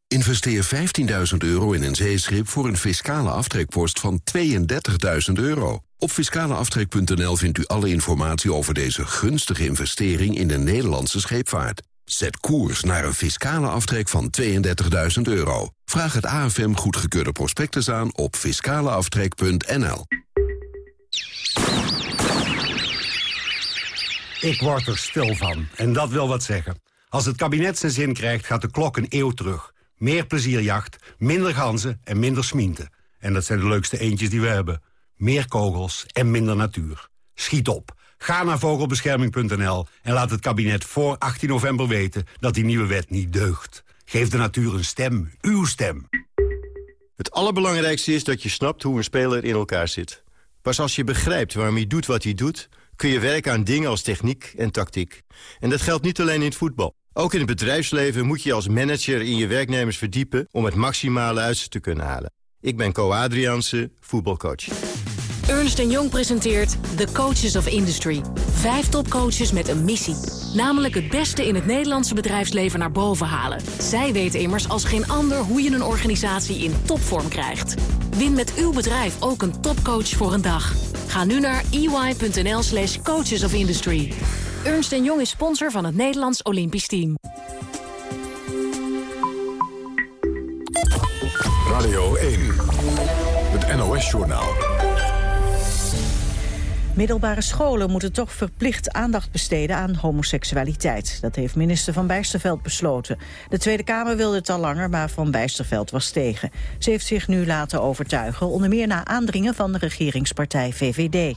Investeer 15.000 euro in een zeeschip voor een fiscale aftrekpost van 32.000 euro. Op fiscaleaftrek.nl vindt u alle informatie over deze gunstige investering in de Nederlandse scheepvaart. Zet koers naar een fiscale aftrek van 32.000 euro. Vraag het AFM goedgekeurde prospectus aan op fiscaleaftrek.nl. Ik word er stil van. En dat wil wat zeggen. Als het kabinet zijn zin krijgt, gaat de klok een eeuw terug. Meer plezierjacht, minder ganzen en minder smienten. En dat zijn de leukste eentjes die we hebben. Meer kogels en minder natuur. Schiet op. Ga naar vogelbescherming.nl en laat het kabinet voor 18 november weten dat die nieuwe wet niet deugt. Geef de natuur een stem, uw stem. Het allerbelangrijkste is dat je snapt hoe een speler in elkaar zit. Pas als je begrijpt waarom hij doet wat hij doet... kun je werken aan dingen als techniek en tactiek. En dat geldt niet alleen in het voetbal. Ook in het bedrijfsleven moet je als manager in je werknemers verdiepen... om het maximale uit ze te kunnen halen. Ik ben Co Adriaanse, voetbalcoach. Ernst Jong presenteert The Coaches of Industry. Vijf topcoaches met een missie. Namelijk het beste in het Nederlandse bedrijfsleven naar boven halen. Zij weten immers als geen ander hoe je een organisatie in topvorm krijgt. Win met uw bedrijf ook een topcoach voor een dag. Ga nu naar ey.nl slash coaches of industry. Ernst Jong is sponsor van het Nederlands Olympisch Team. Radio 1, het NOS-journaal. Middelbare scholen moeten toch verplicht aandacht besteden aan homoseksualiteit. Dat heeft minister Van Bijsterveld besloten. De Tweede Kamer wilde het al langer, maar Van Bijsterveld was tegen. Ze heeft zich nu laten overtuigen, onder meer na aandringen van de regeringspartij VVD.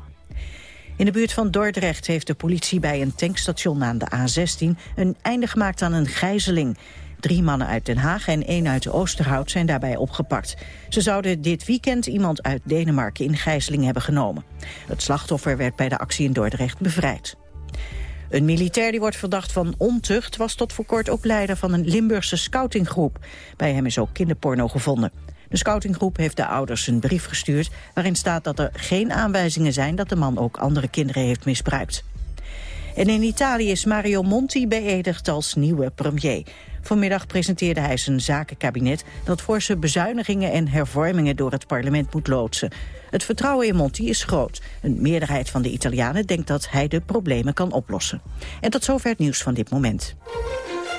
In de buurt van Dordrecht heeft de politie bij een tankstation aan de A16 een einde gemaakt aan een gijzeling. Drie mannen uit Den Haag en één uit Oosterhout zijn daarbij opgepakt. Ze zouden dit weekend iemand uit Denemarken in gijzeling hebben genomen. Het slachtoffer werd bij de actie in Dordrecht bevrijd. Een militair die wordt verdacht van ontucht... was tot voor kort ook leider van een Limburgse scoutinggroep. Bij hem is ook kinderporno gevonden. De scoutinggroep heeft de ouders een brief gestuurd... waarin staat dat er geen aanwijzingen zijn... dat de man ook andere kinderen heeft misbruikt. En in Italië is Mario Monti beëdigd als nieuwe premier. Vanmiddag presenteerde hij zijn zakenkabinet... dat forse bezuinigingen en hervormingen door het parlement moet loodsen. Het vertrouwen in Monti is groot. Een meerderheid van de Italianen denkt dat hij de problemen kan oplossen. En tot zover het nieuws van dit moment.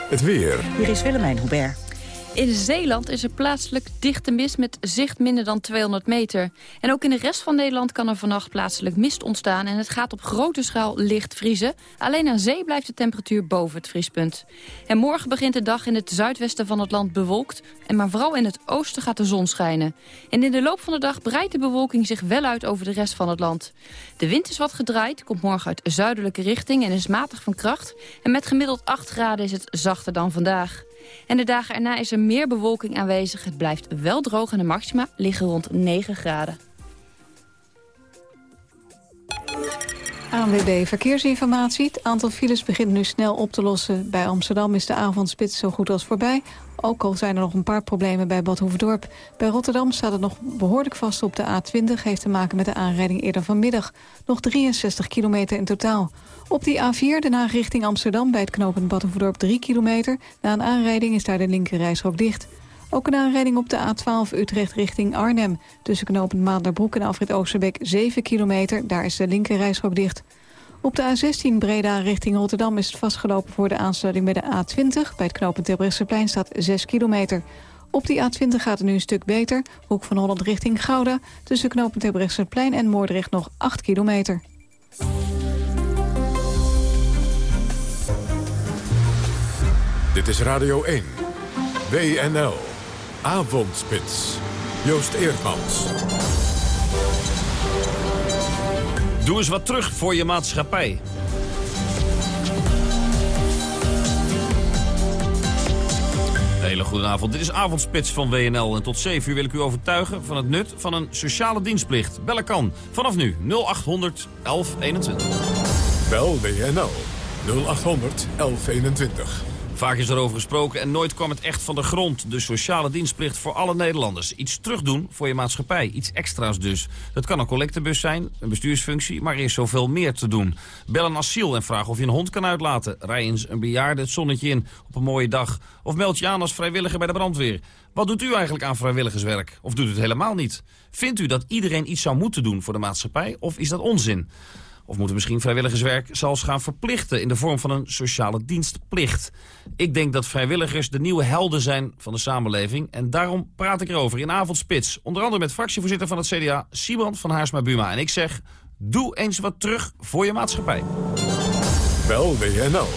Het weer. Hier is Willemijn Hubert. In Zeeland is er plaatselijk dichte mist met zicht minder dan 200 meter. En ook in de rest van Nederland kan er vannacht plaatselijk mist ontstaan... en het gaat op grote schaal licht vriezen. Alleen aan zee blijft de temperatuur boven het vriespunt. En morgen begint de dag in het zuidwesten van het land bewolkt... en maar vooral in het oosten gaat de zon schijnen. En in de loop van de dag breidt de bewolking zich wel uit over de rest van het land. De wind is wat gedraaid, komt morgen uit zuidelijke richting... en is matig van kracht. En met gemiddeld 8 graden is het zachter dan vandaag. En de dagen erna is er meer bewolking aanwezig. Het blijft wel droog en de maxima liggen rond 9 graden. ANWB Verkeersinformatie. Het aantal files begint nu snel op te lossen. Bij Amsterdam is de avondspits zo goed als voorbij. Ook al zijn er nog een paar problemen bij Bad Hoefdorp. Bij Rotterdam staat het nog behoorlijk vast op de A20. Heeft te maken met de aanrijding eerder vanmiddag. Nog 63 kilometer in totaal. Op die A4 daarna richting Amsterdam bij het knooppunt Bad Hoefdorp 3 kilometer. Na een aanrijding is daar de linker dicht. Ook een aanrijding op de A12 Utrecht richting Arnhem. Tussen knooppunt Maanderbroek en Afrit Oosterbeek 7 kilometer. Daar is de linker dicht. Op de A16 Breda richting Rotterdam is het vastgelopen voor de aansluiting bij de A20. Bij het knooppunt Terbrechtseplein staat 6 kilometer. Op die A20 gaat het nu een stuk beter. Hoek van Holland richting Gouda. Tussen knooppunt Terbrechtseplein en Moordrecht nog 8 kilometer. Dit is Radio 1. WNL. Avondspits. Joost Eerdmans. Doe eens wat terug voor je maatschappij. Hele goede avond. Dit is Avondspits van WNL. En tot 7 uur wil ik u overtuigen van het nut van een sociale dienstplicht. Bellen kan. Vanaf nu 0800 1121. Bel WNL 0800 1121. Vaak is erover gesproken en nooit kwam het echt van de grond. De sociale dienstplicht voor alle Nederlanders. Iets terugdoen voor je maatschappij. Iets extra's dus. Dat kan een collectebus zijn, een bestuursfunctie, maar er is zoveel meer te doen. Bel een asiel en vraag of je een hond kan uitlaten. Rij eens een bejaarde het zonnetje in op een mooie dag. Of meld je aan als vrijwilliger bij de brandweer. Wat doet u eigenlijk aan vrijwilligerswerk? Of doet u het helemaal niet? Vindt u dat iedereen iets zou moeten doen voor de maatschappij? Of is dat onzin? Of moeten misschien vrijwilligerswerk zelfs gaan verplichten... in de vorm van een sociale dienstplicht? Ik denk dat vrijwilligers de nieuwe helden zijn van de samenleving... en daarom praat ik erover in Avondspits. Onder andere met fractievoorzitter van het CDA, Simon van Haarsma-Buma. En ik zeg, doe eens wat terug voor je maatschappij. Bel WNL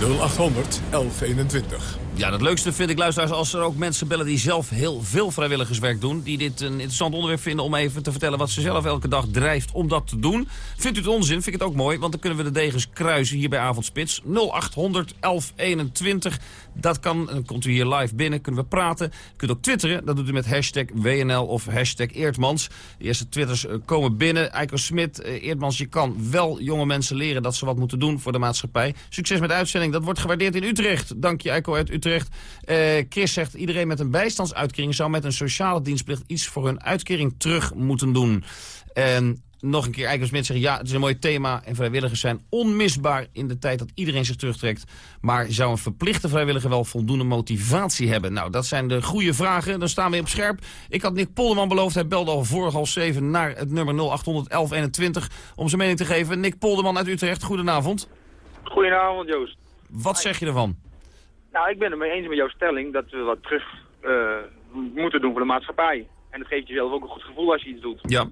0800 1121. Ja, het leukste vind ik, luisteraars, als er ook mensen bellen die zelf heel veel vrijwilligerswerk doen. Die dit een interessant onderwerp vinden om even te vertellen wat ze zelf elke dag drijft om dat te doen. Vindt u het onzin, vind ik het ook mooi, want dan kunnen we de degens kruisen hier bij Avondspits. 0800 1121. Dat kan, dan komt u hier live binnen, kunnen we praten. U kunt ook twitteren, dat doet u met hashtag WNL of hashtag Eerdmans. De eerste twitters eh, komen binnen. Eiko Smit, eh, Eerdmans, je kan wel jonge mensen leren dat ze wat moeten doen voor de maatschappij. Succes met de uitzending, dat wordt gewaardeerd in Utrecht. Dank je Eiko uit Utrecht. Utrecht. Uh, Chris zegt, iedereen met een bijstandsuitkering zou met een sociale dienstplicht iets voor hun uitkering terug moeten doen. En nog een keer Eikers Smit zegt, ja, het is een mooi thema en vrijwilligers zijn onmisbaar in de tijd dat iedereen zich terugtrekt. Maar zou een verplichte vrijwilliger wel voldoende motivatie hebben? Nou, dat zijn de goede vragen. Dan staan we op scherp. Ik had Nick Polderman beloofd, hij belde al voor half zeven naar het nummer 0800 1121 om zijn mening te geven. Nick Polderman uit Utrecht, goedenavond. Goedenavond Joost. Wat zeg je ervan? Nou, ik ben het mee eens met jouw stelling dat we wat terug uh, moeten doen voor de maatschappij. En dat geeft jezelf ook een goed gevoel als je iets doet. Ja.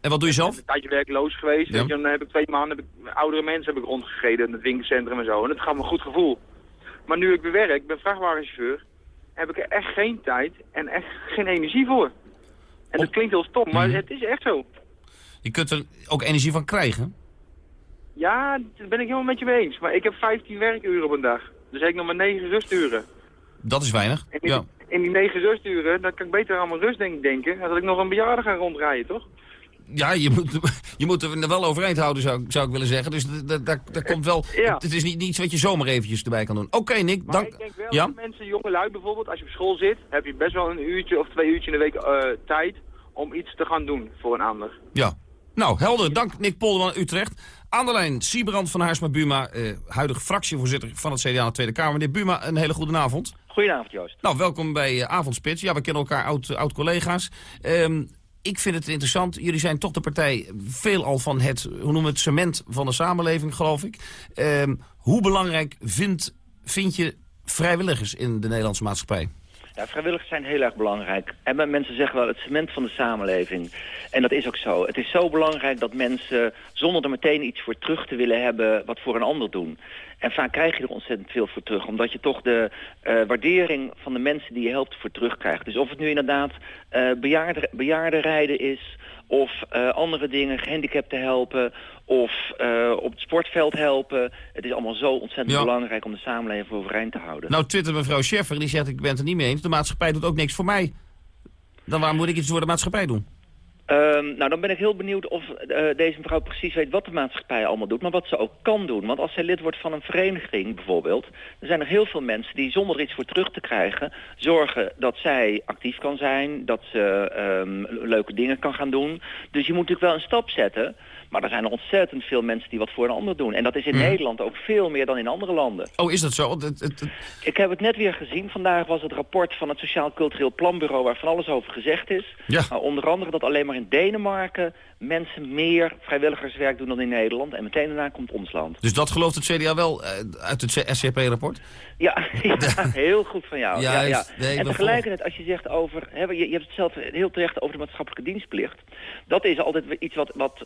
En wat doe je zelf? Ik ben een tijdje werkloos geweest. Ja. dan heb ik twee maanden heb ik, oudere mensen heb ik rondgegeven in het winkelcentrum en zo. En dat gaf me een goed gevoel. Maar nu ik bewerk, ik ben vrachtwagenchauffeur, heb ik er echt geen tijd en echt geen energie voor. En dat klinkt heel stom, maar mhm. het is echt zo. Je kunt er ook energie van krijgen? Ja, daar ben ik helemaal met je mee eens. Maar ik heb 15 werkuren op een dag. Dus heb ik nog maar 9 rusturen. Dat is weinig, in die, ja. In die 9 rusturen, dan kan ik beter aan mijn rust denken, dan dat ik nog een bejaarde ga rondrijden, toch? Ja, je moet, je moet er wel overeind houden, zou, zou ik willen zeggen. Dus daar komt wel... Ja. Het is niet iets wat je zomaar eventjes erbij kan doen. Oké, Nick, maar dank... ik denk wel ja? dat mensen, jonge lui bijvoorbeeld, als je op school zit... heb je best wel een uurtje of twee uurtjes in de week uh, tijd om iets te gaan doen voor een ander. Ja. Nou, helder. Dank Nick Polderman, Utrecht. Aan de lijn, Siebrand van Haarsma Buma, eh, huidig fractievoorzitter van het CDA in de Tweede Kamer. Meneer Buma, een hele goede avond. Goedenavond, Joost. Nou, welkom bij uh, Avondspits. Ja, we kennen elkaar oud-collega's. Ehm, ik vind het interessant. Jullie zijn toch de partij veel al van het, hoe noemen we het, cement van de samenleving, geloof ik. Ehm, hoe belangrijk vindt, vind je vrijwilligers in de Nederlandse maatschappij? Ja, vrijwilligers zijn heel erg belangrijk. En mensen zeggen wel het cement van de samenleving. En dat is ook zo. Het is zo belangrijk dat mensen zonder er meteen iets voor terug te willen hebben... wat voor een ander doen. En vaak krijg je er ontzettend veel voor terug. Omdat je toch de uh, waardering van de mensen die je helpt voor terugkrijgt. Dus of het nu inderdaad uh, bejaarden, bejaarden rijden is of uh, andere dingen, gehandicapten helpen of uh, op het sportveld helpen. Het is allemaal zo ontzettend belangrijk om de samenleving overeind te houden. Nou twittert mevrouw Scheffer, die zegt ik ben het er niet mee eens. De maatschappij doet ook niks voor mij. Dan waar moet ik iets voor de maatschappij doen? Um, nou, dan ben ik heel benieuwd of uh, deze mevrouw precies weet wat de maatschappij allemaal doet, maar wat ze ook kan doen. Want als zij lid wordt van een vereniging bijvoorbeeld, dan zijn er heel veel mensen die zonder iets voor terug te krijgen, zorgen dat zij actief kan zijn, dat ze um, leuke dingen kan gaan doen. Dus je moet natuurlijk wel een stap zetten, Maar er zijn er ontzettend veel mensen die wat voor een ander doen. En dat is in Mhm. Nederland ook veel meer dan in andere landen. Oh, is dat zo? Ik heb het net weer gezien. Vandaag was het rapport van het Sociaal Cultureel Planbureau... waar van alles over gezegd is. Ja. Maar onder andere dat alleen maar in Denemarken... mensen meer vrijwilligerswerk doen dan in Nederland. En meteen daarna komt ons land. Dus dat gelooft het CDA wel eh, uit het SCP-rapport? Ja, ja, heel goed van jou. Ja. Nee, en tegelijkertijd, als je zegt over... Hè, je, je hebt het zelf heel terecht over de maatschappelijke dienstplicht. Dat is altijd iets wat, wat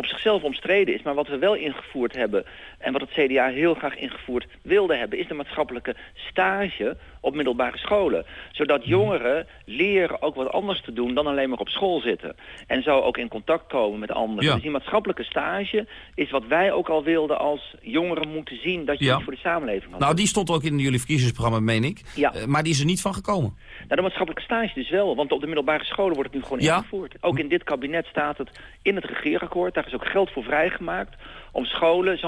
op zichzelf omstreden is. Maar wat we wel ingevoerd hebben... en wat het CDA heel graag ingevoerd wilde hebben... is de maatschappelijke stage op middelbare scholen. Zodat jongeren leren ook wat anders te doen... dan alleen maar op school zitten. En zo ook in contact komen met anderen. Ja. Dus die maatschappelijke stage is wat wij ook al wilden... als jongeren moeten zien dat je Ja. iets voor de samenleving kan Nou, die stond ook in jullie verkiezingsprogramma, meen ik. Ja. Eh, maar die is er niet van gekomen. Nou, de maatschappelijke stage dus wel, want op de middelbare scholen wordt het nu gewoon Ja. ingevoerd. Ook in dit kabinet staat het in het regeerakkoord. Daar is ook geld voor vrijgemaakt om scholen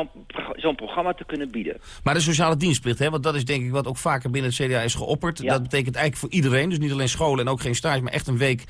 zo'n programma te kunnen bieden. Maar de sociale dienstplicht, hè, want dat is denk ik wat ook vaker binnen het CDA is geopperd. Dat betekent eigenlijk voor iedereen, dus niet alleen scholen en ook geen stage, maar echt een week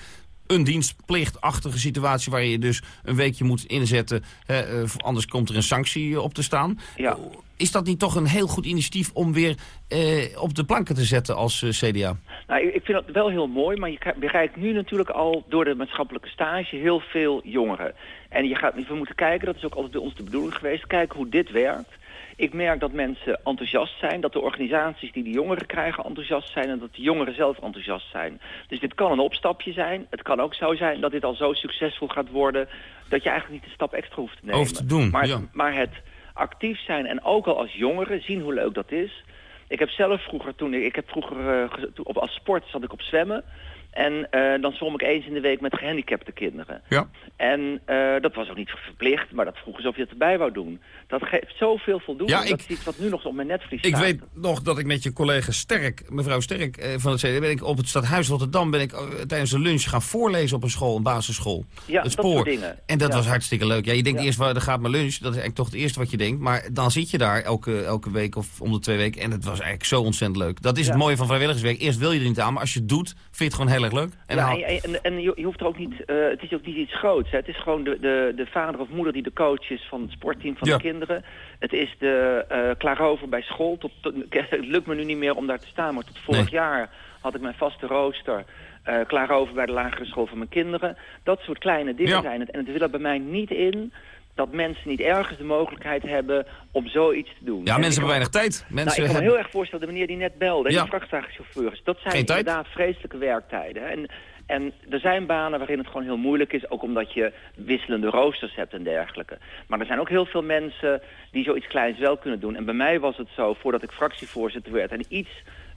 een dienstplichtachtige situatie waar je dus een weekje moet inzetten. Hè, eh, anders komt er een sanctie op te staan. Ja. Is dat niet toch een heel goed initiatief om weer eh, op de planken te zetten als eh, CDA? Nou, ik vind dat wel heel mooi, maar je bereikt nu natuurlijk al door de maatschappelijke stage heel veel jongeren. En je gaat, we moeten kijken, dat is ook altijd bij ons de bedoeling geweest, kijken hoe dit werkt. Ik merk dat mensen enthousiast zijn, dat de organisaties die de jongeren krijgen enthousiast zijn en dat de jongeren zelf enthousiast zijn. Dus dit kan een opstapje zijn. Het kan ook zo zijn dat dit al zo succesvol gaat worden dat je eigenlijk niet de stap extra hoeft te nemen. Hoeft te doen, maar, ja. maar het actief zijn en ook al als jongeren zien hoe leuk dat is. Ik heb zelf vroeger, toen ik, ik heb vroeger eh, op, als sport zat ik op zwemmen. En eh, dan zwom ik eens in de week met gehandicapte kinderen. Ja. En eh, dat was ook niet verplicht, maar dat vroegen ze of je het erbij wou doen. Dat geeft zoveel voldoening. Ja, dat ik- is iets wat nu nog op mijn netvlies Ik staat. weet nog dat ik met je collega Sterk, mevrouw Sterk eh, van het CDA, ben ik op het stadhuis Rotterdam ben ik tijdens de lunch gaan voorlezen op een school, een basisschool. Ja, het dat spoor. soort dingen. En dat Ja. was hartstikke leuk. Ja, je denkt Ja. eerst, waar, daar gaat mijn lunch. Dat is eigenlijk toch het eerste wat je denkt. Maar dan zit je daar elke, elke week of om de twee weken. En het was eigenlijk zo ontzettend leuk. Dat is het mooie van vrijwilligerswerk. Eerst wil je er niet aan, maar als je het doet, vind je het gewoon heel erg leuk. En dan ja, en, en, en je, hoeft er ook niet, eh, het is ook niet iets groots. Hè. Het is gewoon de, de, de vader of moeder die de coach is van het sportteam van Ja. de kinderen. Het is de eh klaarover bij school. Tot, tot- het lukt me nu niet meer om daar te staan, maar tot vorig Nee. jaar had ik mijn vaste rooster. eh klaarover bij de lagere school van mijn kinderen. Dat soort kleine dingen Ja. zijn het. En het wil er bij mij niet in dat mensen niet ergens de mogelijkheid hebben om zoiets te doen. ja, En mensen hebben weinig tijd. nou, Mensen ik kan me heel erg voorstellen, de meneer die net belde, Ja. die vrachtwagenchauffeurs. Dat zijn inderdaad vreselijke werktijden. En, en er zijn banen waarin het gewoon heel moeilijk is, ook omdat je wisselende roosters hebt en dergelijke. Maar er zijn ook heel veel mensen die zoiets kleins wel kunnen doen. En bij mij was het zo, voordat ik fractievoorzitter werd en iets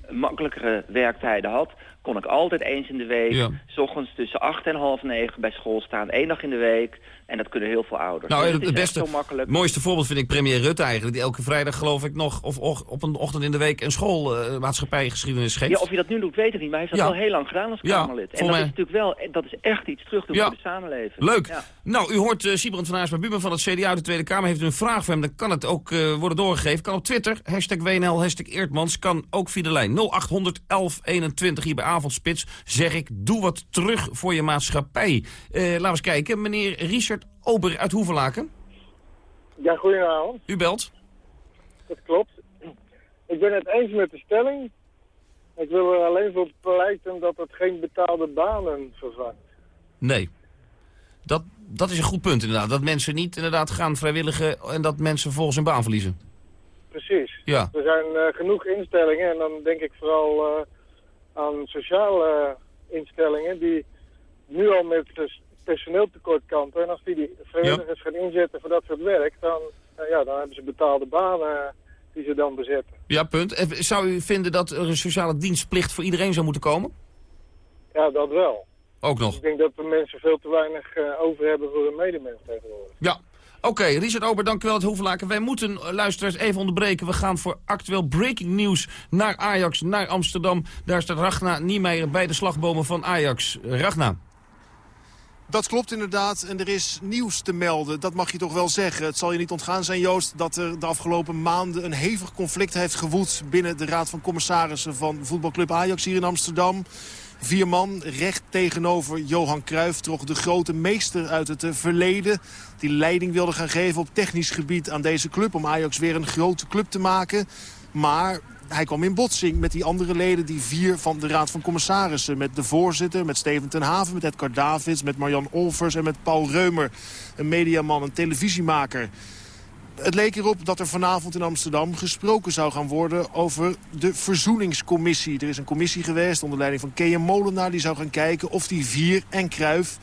makkelijkere werktijden had, kon ik altijd eens in de week, Ja. s ochtends tussen acht en half negen bij school staan, één dag in de week. En dat kunnen heel veel ouders. Nou, Dus het, beste, makkelijk. mooiste voorbeeld vind ik premier Rutte eigenlijk. Die elke vrijdag geloof ik nog, of op een ochtend in de week, een schoolmaatschappijgeschiedenis geeft. Ja, of je dat nu doet, weet ik niet. Maar hij heeft dat Ja. wel heel lang gedaan als Ja, Kamerlid. en dat mij- is natuurlijk wel, dat is echt iets terug doen voor de samenleving. Leuk. Nou, u hoort uh, Siebrand van Aarsma Buben van het CDA uit de Tweede Kamer. Heeft u een vraag voor hem, dan kan het ook eh, worden doorgegeven. Kan op Twitter, hashtag WNL, hashtag Eertmans. Kan ook via de lijn 0800 1121 hier bij Avondspits. Zeg ik, doe wat terug voor je maatschappij. Eh, laten we eens kijken. Meneer Richard Ober uit Hoevelaken. Ja, goedenavond. U belt. Dat klopt. Ik ben het eens met de stelling. Ik wil er alleen voor pleiten dat het geen betaalde banen vervangt. Nee. Dat, dat is een goed punt inderdaad. Dat mensen niet inderdaad gaan vrijwilligen en dat mensen volgens hun baan verliezen. Precies. Ja. Er zijn eh, genoeg instellingen en dan denk ik vooral eh, aan sociale eh, instellingen die nu al met eh, personeeltekort kampen. En als die die vrijwilligers gaan inzetten voor dat soort werk, dan, eh, ja, dan hebben ze betaalde banen eh, die ze dan bezetten. Ja, punt. En Zou u vinden dat er een sociale dienstplicht voor iedereen zou moeten komen? Ja, dat wel. Ook nog. Ik denk dat de mensen veel te weinig eh, over hebben voor hun medemens tegenwoordig. Ja. Oké, Richard Ober, dank u wel, het Hoevelaken. Wij moeten, eh, luisteraars, even onderbreken. We gaan voor actueel breaking news naar Ajax, naar Amsterdam. Daar staat Ragna Niemeyer bij de slagbomen van Ajax. Ragna. Dat klopt inderdaad. En er is nieuws te melden. Dat mag je toch wel zeggen. Het zal je niet ontgaan zijn, Joost, dat er de afgelopen maanden een hevig conflict heeft gewoed binnen de Raad van Commissarissen van voetbalclub Ajax hier in Amsterdam. Vier man recht tegenover Johan Cruijff, toch de grote meester uit het verleden. Die leiding wilde gaan geven op technisch gebied aan deze club. Om Ajax weer een grote club te maken. Maar hij kwam in botsing met die andere leden, die vier van de Raad van Commissarissen. Met de voorzitter, met Steven ten Haven, met Edgar Davids, met Marjan Olvers en met Paul Reumer. Een mediaman, een televisiemaker. Het leek erop dat er vanavond in Amsterdam gesproken zou gaan worden over de verzoeningscommissie. Er is een commissie geweest onder leiding van Kees Molenaar. Die zou gaan kijken of die vier en Kruif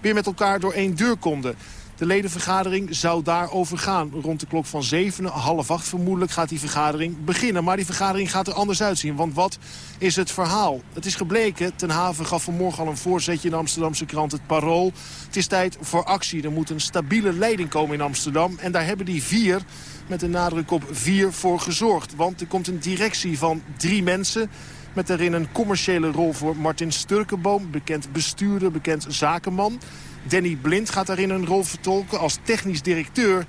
weer met elkaar door één deur konden. De ledenvergadering zou daarover gaan. Rond de klok van 7, half acht vermoedelijk gaat die vergadering beginnen. Maar die vergadering gaat er anders uitzien. Want wat is het verhaal? Het is gebleken, Ten Haven gaf vanmorgen al een voorzetje in de Amsterdamse krant Het Parool. Het is tijd voor actie. Er moet een stabiele leiding komen in Amsterdam. En daar hebben die vier met een nadruk op vier voor gezorgd. Want er komt een directie van drie mensen... Met daarin een commerciële rol voor Martin Sturkenboom, bekend bestuurder, bekend zakenman. Danny Blind gaat daarin een rol vertolken als technisch directeur.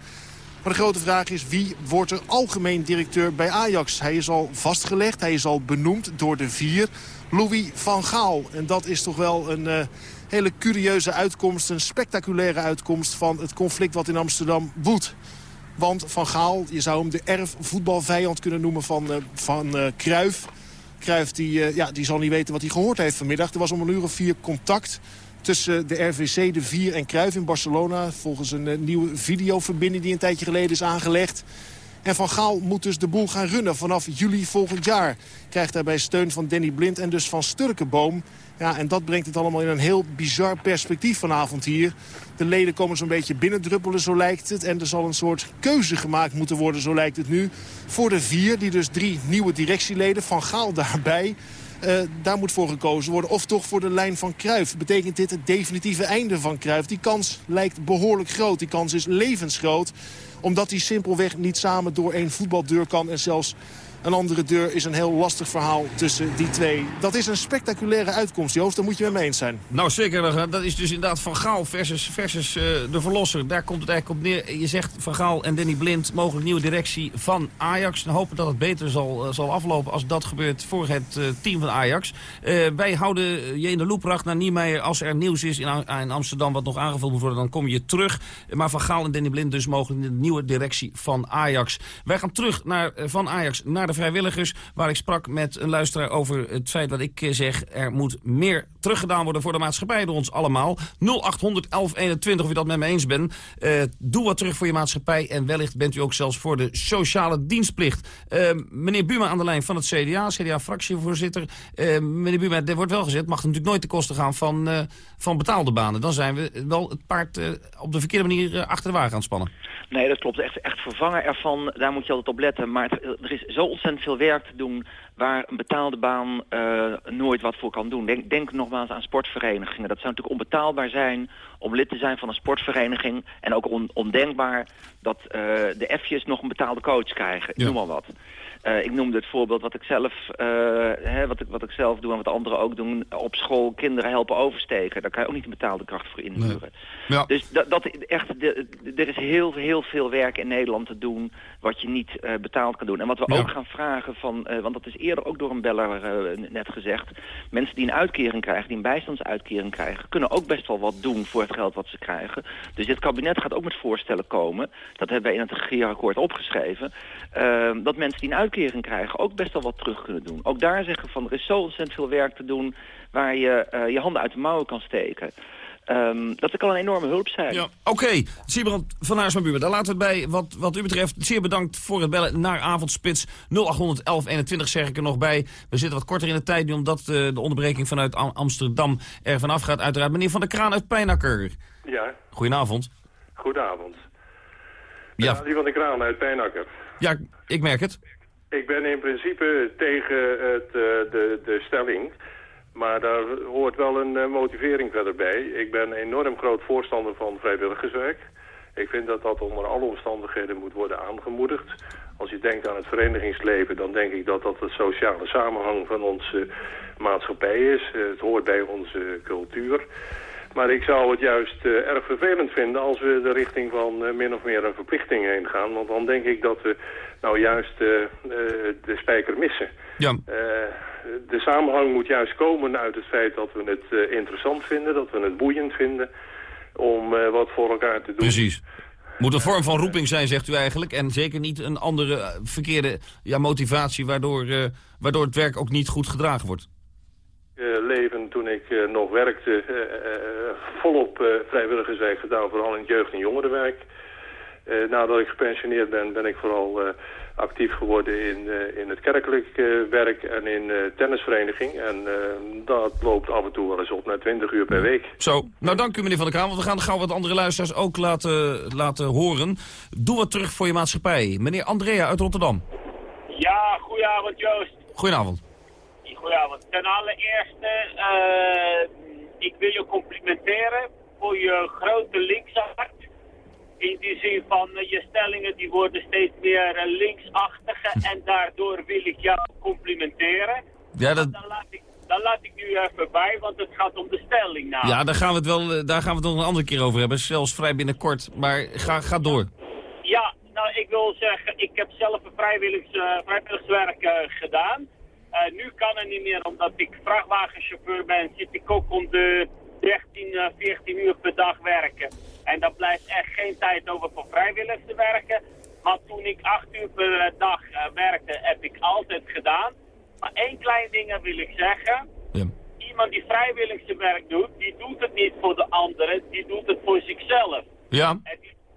Maar de grote vraag is wie wordt er algemeen directeur bij Ajax? Hij is al vastgelegd, hij is al benoemd door de vier. Louis van Gaal. En dat is toch wel een uh, hele curieuze uitkomst, een spectaculaire uitkomst van het conflict wat in Amsterdam woedt. Want Van Gaal, je zou hem de erfvoetbalvijand kunnen noemen van, uh, van uh, Cruijff. Cruijff die, ja, die zal niet weten wat hij gehoord heeft vanmiddag. Er was om een uur of vier contact tussen de RVC, de Vier en Kruif in Barcelona. Volgens een uh, nieuwe videoverbinding die een tijdje geleden is aangelegd. En Van Gaal moet dus de boel gaan runnen vanaf juli volgend jaar. Krijgt daarbij steun van Danny Blind en dus van Sturkenboom. Ja, en dat brengt het allemaal in een heel bizar perspectief vanavond hier. De leden komen zo'n beetje binnendruppelen, zo lijkt het. En er zal een soort keuze gemaakt moeten worden, zo lijkt het nu. Voor de vier, die dus drie nieuwe directieleden, Van Gaal daarbij... Uh, daar moet voor gekozen worden. Of toch voor de lijn van Kruif. Betekent dit het definitieve einde van Kruif? Die kans lijkt behoorlijk groot. Die kans is levensgroot. Omdat hij simpelweg niet samen door één voetbaldeur kan. En zelfs een andere deur is een heel lastig verhaal tussen die twee. Dat is een spectaculaire uitkomst, Joost. Daar moet je mee eens zijn. Nou, zeker. Dat is dus inderdaad Van Gaal versus, versus uh, de Verlosser. Daar komt het eigenlijk op neer. Je zegt Van Gaal en Danny Blind mogelijk nieuwe directie van Ajax. We hopen dat het beter zal, uh, zal aflopen als dat gebeurt voor het uh, team van Ajax. wij houden je in de loop, naar Niemeyer. Als er nieuws is in, in, Amsterdam wat nog aangevuld moet worden, dan kom je terug. Maar Van Gaal en Danny Blind dus mogelijk de nieuwe directie van Ajax. Wij gaan terug naar, van Ajax naar de vrijwilligers. Waar ik sprak met een luisteraar over het feit dat ik zeg... er moet meer teruggedaan worden voor de maatschappij door ons allemaal. 0800 1121 of u dat met me eens bent. Uh, doe wat terug voor je maatschappij. En wellicht bent u ook zelfs voor de sociale dienstplicht. Uh, meneer Buma aan de lijn van het CDA, CDA-fractievoorzitter. Meneer Buma, er wordt wel gezegd, mag natuurlijk nooit ten koste gaan van, van betaalde banen. Dan zijn we wel het paard op de verkeerde manier achter de wagen aan het spannen. Nee, dat klopt. Echt, echt vervangen ervan, daar moet je altijd op letten. Maar het, er is zo ontzettend veel werk te doen waar een betaalde baan uh, nooit wat voor kan doen. Denk, denk nogmaals aan sportverenigingen. Dat zou natuurlijk onbetaalbaar zijn om lid te zijn van een sportvereniging. En ook on, ondenkbaar dat uh, de F'jes nog een betaalde coach krijgen. Ja. Noem maar wat. Uh, ik noemde het voorbeeld wat ik zelf, uh, hè, wat ik, wat ik zelf doe en wat anderen ook doen. Op school kinderen helpen oversteken. Daar kan je ook niet een betaalde kracht voor inhuren. Nee. Ja. Dus dat, dat echt, de, er is heel, heel veel werk in Nederland te doen wat je niet uh, betaald kan doen. En wat we ja. ook gaan vragen van, want dat is eerder ook door een beller net gezegd. Mensen die een uitkering krijgen, die een bijstandsuitkering krijgen, kunnen ook best wel wat doen voor geld wat ze krijgen. Dus dit kabinet gaat ook met voorstellen komen. Dat hebben wij in het regeerakkoord opgeschreven. dat mensen die een uitkering krijgen ook best wel wat terug kunnen doen. Ook daar zeggen van er is zo ontzettend veel werk te doen waar je uh, je handen uit de mouwen kan steken. Um, dat kan een enorme hulp zijn. Ja, Oké, okay. Siebrand van Aarsman Buur, daar laten we het bij. Wat, wat u betreft, zeer bedankt voor het bellen naar avondspits 0800 1121 zeg ik er nog bij. We zitten wat korter in de tijd nu, omdat uh, de onderbreking vanuit Am Amsterdam er vanaf gaat. Uiteraard meneer Van der Kraan uit Pijnakker. Ja. Goedenavond. Goedenavond. Ja. Die van der Kraan uit Pijnakker. Ja, ik merk het. Ik ben in principe tegen het, uh, de, de stelling. Maar daar hoort wel een uh, motivering verder bij. Ik ben enorm groot voorstander van vrijwilligerswerk. Ik vind dat dat onder alle omstandigheden moet worden aangemoedigd. Als je denkt aan het verenigingsleven, dan denk ik dat dat de sociale samenhang van onze maatschappij is. het hoort bij onze cultuur. Maar ik zou het juist uh, erg vervelend vinden als we de richting van uh, min of meer een verplichting heen gaan. Want dan denk ik dat we nou juist uh, de spijker missen. Ja. de samenhang moet juist komen uit het feit dat we het interessant vinden, dat we het boeiend vinden om wat voor elkaar te doen. Precies. Moet een vorm van roeping zijn, zegt u eigenlijk. En zeker niet een andere verkeerde ja, motivatie waardoor, waardoor het werk ook niet goed gedragen wordt. Leven toen ik nog werkte volop vrijwilligerswerk gedaan, vooral in het jeugd- en jongerenwerk. nadat ik gepensioneerd ben, ben ik vooral actief geworden in, in het kerkelijk werk en in tennisvereniging. En dat loopt af en toe wel eens op naar 20 uur per week. Zo, nou dank u meneer Van der Kraan, want we gaan gauw wat andere luisteraars ook laten, laten horen. Doe wat terug voor je maatschappij. Meneer Andrea uit Rotterdam. Ja, goedenavond Joost. Goedenavond. Goedenavond. Ten allereerste, uh, ik wil je complimenteren voor je grote linkshart. In die zin van uh, je stellingen die worden steeds meer uh, linksachtige en daardoor wil ik jou complimenteren. Ja, dat... Dan laat ik dan laat ik nu even bij, want het gaat om de stelling nou. Ja, daar gaan we het wel, daar gaan we het nog een andere keer over hebben. Zelfs vrij binnenkort. Maar ga, ga door. Ja, nou ik wil zeggen, ik heb zelf een vrijwilligs, vrijwilligerswerk gedaan. Uh, nu kan het niet meer, omdat ik vrachtwagenchauffeur ben, zit ik ook om de 13, uh, 14 uur per dag werken. En dat blijft echt geen tijd over voor vrijwilligers te werken. Maar toen ik 8 uur per dag uh, werkte, heb ik altijd gedaan. Maar één klein ding wil ik zeggen. Ja. Iemand die vrijwilligerswerk doet, die doet het niet voor de anderen, die doet het voor zichzelf. Ja.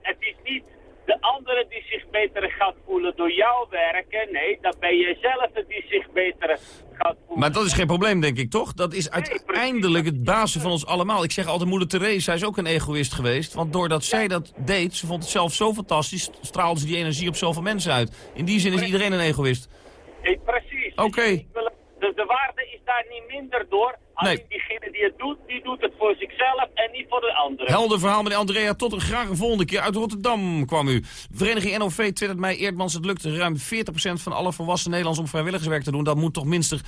Het is niet de andere die zich beter gaat voelen door jouw werken. Nee, dat ben jij zelf die zich beter gaat voelen. Maar dat is geen probleem, denk ik, toch? Dat is uiteindelijk het basis van ons allemaal. Ik zeg altijd, moeder Therese, zij is ook een egoïst geweest. Want doordat zij dat deed, ze vond het zelf zo fantastisch... straalde ze die energie op zoveel mensen uit. In die zin is iedereen een egoïst. Precies. Oké. Okay. De, de waarde is daar niet minder door. Alleen nee. diegene die het doet, die doet het voor zichzelf en niet voor de anderen. Helder verhaal, meneer Andrea. Tot een graag een volgende keer. Uit Rotterdam kwam u. Vereniging NOV twittert mij Eerdmans. Het lukt ruim 40% van alle volwassen Nederlanders om vrijwilligerswerk te doen. Dat moet toch minstens 70%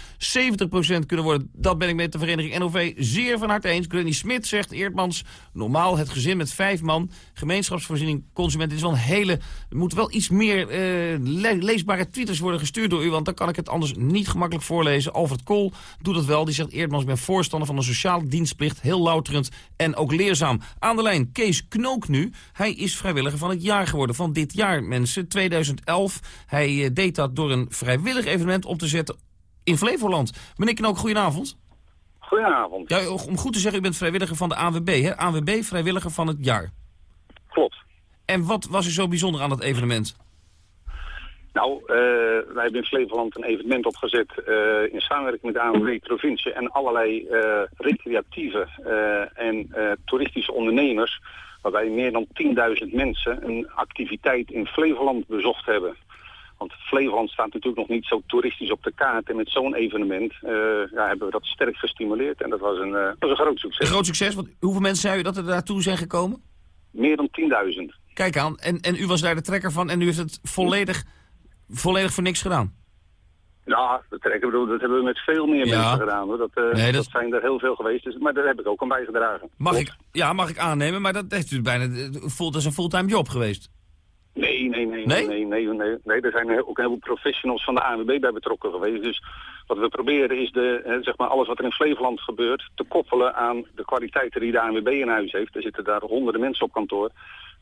kunnen worden. Dat ben ik met de Vereniging NOV zeer van harte eens. Granny Smit zegt Eerdmans. Normaal het gezin met vijf man. Gemeenschapsvoorziening, consument. Is wel een hele... Er moet wel iets meer uh, le leesbare tweeters worden gestuurd door u. Want dan kan ik het anders niet gemakkelijk voorlezen. Alfred Kool doet dat wel. Die zegt Eerdmans, ben voorstander van een sociale dienstplicht. Heel louterend en ook leerzaam. Aan de lijn Kees Knook nu. Hij is vrijwilliger van het jaar geworden. Van dit jaar, mensen. 2011. Hij uh, deed dat door een vrijwillig evenement op te zetten in Flevoland. Meneer Knook, goedenavond. Goedenavond. Ja, om goed te zeggen, u bent vrijwilliger van de AWB, hè? AWB, vrijwilliger van het jaar. Klopt. En wat was er zo bijzonder aan dat evenement? Nou, uh, wij hebben in Flevoland een evenement opgezet uh, in samenwerking met de ANWB provincie en allerlei uh, recreatieve en toeristische ondernemers, waarbij meer dan 10.000 mensen een activiteit in Flevoland bezocht hebben. Want Flevoland staat natuurlijk nog niet zo toeristisch op de kaart. En met zo'n evenement ja, hebben we dat sterk gestimuleerd. En dat was een, was een groot succes. Een groot succes? Want hoeveel mensen zei u dat er daartoe zijn gekomen? Meer dan 10.000. Kijk aan. En, en u was daar de trekker van en u heeft het volledig volledig voor niks gedaan? Ja, dat, ik bedoel, dat hebben we met veel meer ja. mensen gedaan. Hoor. Dat, uh, nee, dat... dat... zijn er heel veel geweest, dus, maar daar heb ik ook aan bijgedragen. Mag ik, ja, mag ik aannemen, maar dat heeft u bijna, voelt als een fulltime job geweest. Nee, nee, nee, nee, nee, nee, nee, nee. Er zijn ook heel veel professionals van de ANWB bij betrokken geweest. Dus wat we proberen is de, zeg maar alles wat er in Flevoland gebeurt te koppelen aan de kwaliteiten die de ANWB in huis heeft. Er zitten daar honderden mensen op kantoor.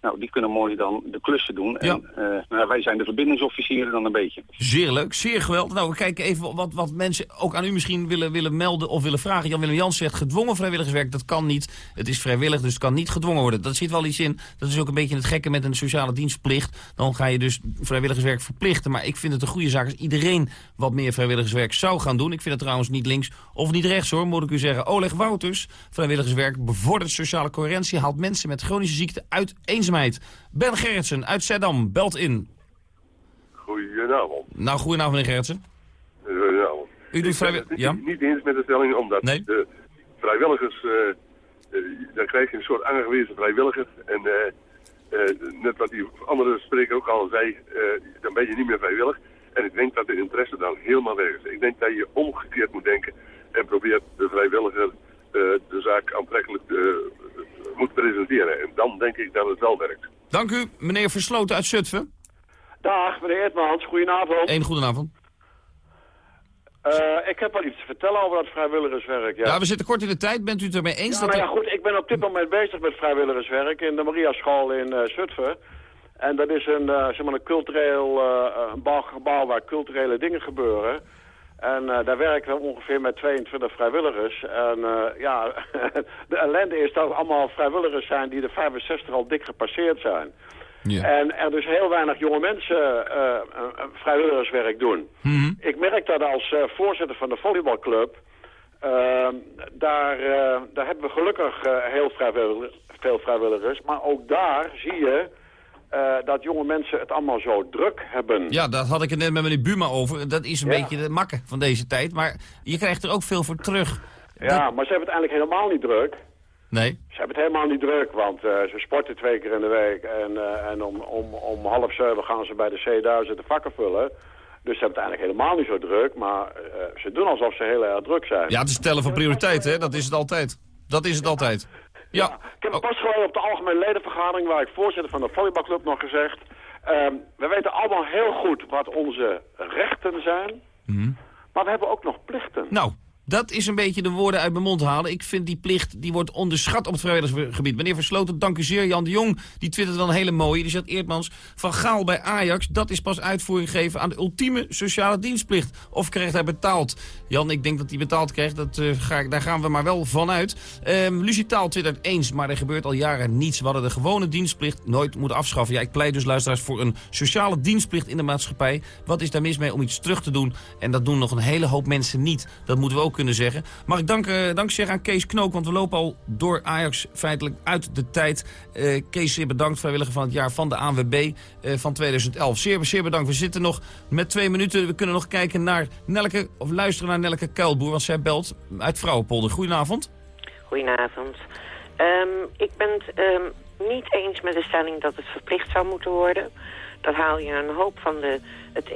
Nou, die kunnen mooi dan de klussen doen. Ja. En uh, nou, wij zijn de verbindingsofficieren dan een beetje. Zeer leuk, zeer geweldig. Nou, we kijken even wat, wat mensen ook aan u misschien willen, willen melden of willen vragen. Jan-Willem Jans zegt, gedwongen vrijwilligerswerk, dat kan niet. Het is vrijwillig, dus het kan niet gedwongen worden. Dat zit wel iets in. Dat is ook een beetje het gekke met een sociale dienstplicht. Dan ga je dus vrijwilligerswerk verplichten. Maar ik vind het een goede zaak als iedereen wat meer vrijwilligerswerk zou gaan doen. Ik vind het trouwens niet links of niet rechts hoor, moet ik u zeggen. Oleg Wouters, vrijwilligerswerk, bevordert sociale coherentie, haalt mensen met chronische ziekte uit eenzaamheid. Ben Gerritsen uit Zeddam belt in. Goedenavond. Nou, goedenavond meneer Gerritsen. Goedenavond. U doet vrijwilligers... Ja? Niet eens met de stelling, omdat nee? de vrijwilligers... Uh, uh, dan krijg je een soort aangewezen vrijwilliger. En uh, net wat die andere spreker ook al zei, dan ben je niet meer vrijwillig. En ik denk dat de interesse dan helemaal weg is. Ik denk dat je omgekeerd moet denken en probeert de vrijwilliger de zaak aantrekkelijk te het wel werkt. Dank u, meneer Versloten uit Zutphen. Dag, meneer Edmans. Goedenavond. Eén goedenavond. Uh, ik heb wel iets te vertellen over dat vrijwilligerswerk. Ja. ja, we zitten kort in de tijd. Bent u het ermee eens? Ja, dat nou ja, goed. Ik ben op dit moment bezig met vrijwilligerswerk in de Mariaschool in uh, Zutphen. En dat is een, uh, zeg maar een cultureel uh, een bouw, gebouw waar culturele dingen gebeuren. En uh, daar werken we ongeveer met 22 vrijwilligers. En uh, ja, de ellende is dat allemaal vrijwilligers zijn die de 65 al dik gepasseerd zijn. Ja. En er dus heel weinig jonge mensen uh, vrijwilligerswerk doen. Mm -hmm. Ik merk dat als voorzitter van de volleybalclub... daar, daar hebben we gelukkig heel vrijwillig, veel vrijwilligers. Maar ook daar zie je uh, dat jonge mensen het allemaal zo druk hebben. Ja, daar had ik het net met meneer Buma over. Dat is een Ja. beetje de makke van deze tijd. Maar je krijgt er ook veel voor terug. Ja, maar ze hebben het eigenlijk helemaal niet druk. Nee. Ze hebben het helemaal niet druk, want uh, ze sporten twee keer in de week. En, uh, en om, om, om half zeven gaan ze bij de C1000 de vakken vullen. Dus ze hebben het eigenlijk helemaal niet zo druk. Maar ze doen alsof ze heel erg druk zijn. Ja, het is stellen van prioriteiten, hè? Dat is het altijd. Dat is het altijd. Ja. Ik heb pas geleden op de algemene ledenvergadering, waar ik voorzitter van de volleybalclub nog gezegd... Um, we weten allemaal heel goed wat onze rechten zijn, Mhm. maar we hebben ook nog plichten. Nou, dat is een beetje de woorden uit mijn mond halen. Ik vind die plicht, die wordt onderschat op het vrijwilligersgebied. Meneer Versloten, dank u zeer. Jan de Jong, die twittert dan een hele mooie. Die zegt Eertmans, van Gaal bij Ajax, dat is pas uitvoering geven aan de ultieme sociale dienstplicht. Of krijgt hij betaald? Jan, ik denk dat hij betaald krijgt, dat, uh, ga daar gaan we maar wel vanuit. Um, Lucie Taal twittert eens, maar er gebeurt al jaren niets. We hadden de gewone dienstplicht nooit moeten afschaffen. Ja, ik pleit dus luisteraars voor een sociale dienstplicht in de maatschappij. Wat is daar mis mee om iets terug te doen? En dat doen nog een hele hoop mensen niet. Dat moeten we ook kunnen zeggen. Mag ik dank, uh, dank aan Kees Knook, want we lopen al door Ajax feitelijk uit de tijd. Uh, Kees, zeer bedankt, vrijwilliger van het jaar van de ANWB uh, van 2011. Zeer, zeer bedankt. We zitten nog met twee minuten. We kunnen nog kijken naar Nelke, of luisteren naar Nelke Kuilboer, want zij belt uit Vrouwenpolder. Goedenavond. Goedenavond. Um, ik ben het um, niet eens met de stelling dat het verplicht zou moeten worden. Dan haal je een hoop van de, het,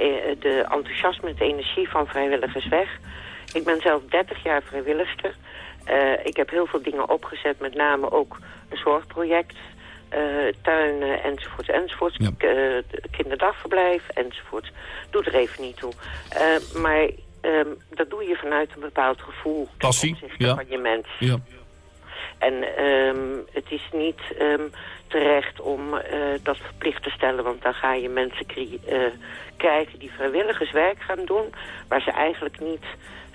de enthousiasme, de energie van vrijwilligers weg. Ik ben zelf 30 jaar vrijwilligster. Uh, ik heb heel veel dingen opgezet, met name ook een zorgproject. Uh, tuinen enzovoort enzovoort. Ja. Uh, kinderdagverblijf enzovoort. Doe er even niet toe. Maar um, dat doe je vanuit een bepaald gevoel. Passie, ja. van je mens. Ja. En um, het is niet um, terecht om uh, dat verplicht te stellen, want dan ga je mensen uh, krijgen die vrijwilligerswerk gaan doen, waar ze eigenlijk niet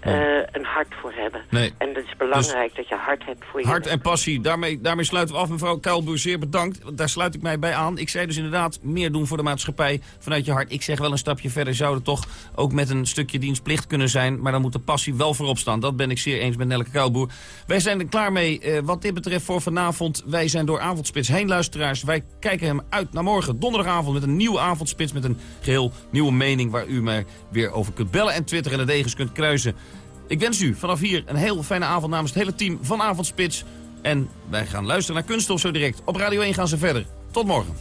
uh, een hart voor hebben. Nee. En het is belangrijk dus dat je hart hebt voor je Hart en passie, daarmee, daarmee sluiten we af. Mevrouw Kuilboer, zeer bedankt. Want daar sluit ik mij bij aan. Ik zei dus inderdaad meer doen voor de maatschappij vanuit je hart. Ik zeg wel een stapje verder zou het toch ook met een stukje dienstplicht kunnen zijn. Maar dan moet de passie wel voorop staan. Dat ben ik zeer eens met Nelke Kuilboer. Wij zijn er klaar mee uh, wat dit betreft voor vanavond. Wij zijn door Avondspits heen, luisteraars. Wij kijken hem uit naar morgen, donderdagavond, met een nieuwe Avondspits. Met een geheel nieuwe mening waar u mij weer over kunt bellen en Twitter en de degens kunt kruisen. Ik wens u vanaf hier een heel fijne avond namens het hele team van Avondspits. En wij gaan luisteren naar Kunststof zo direct. Op Radio 1 gaan ze verder. Tot morgen.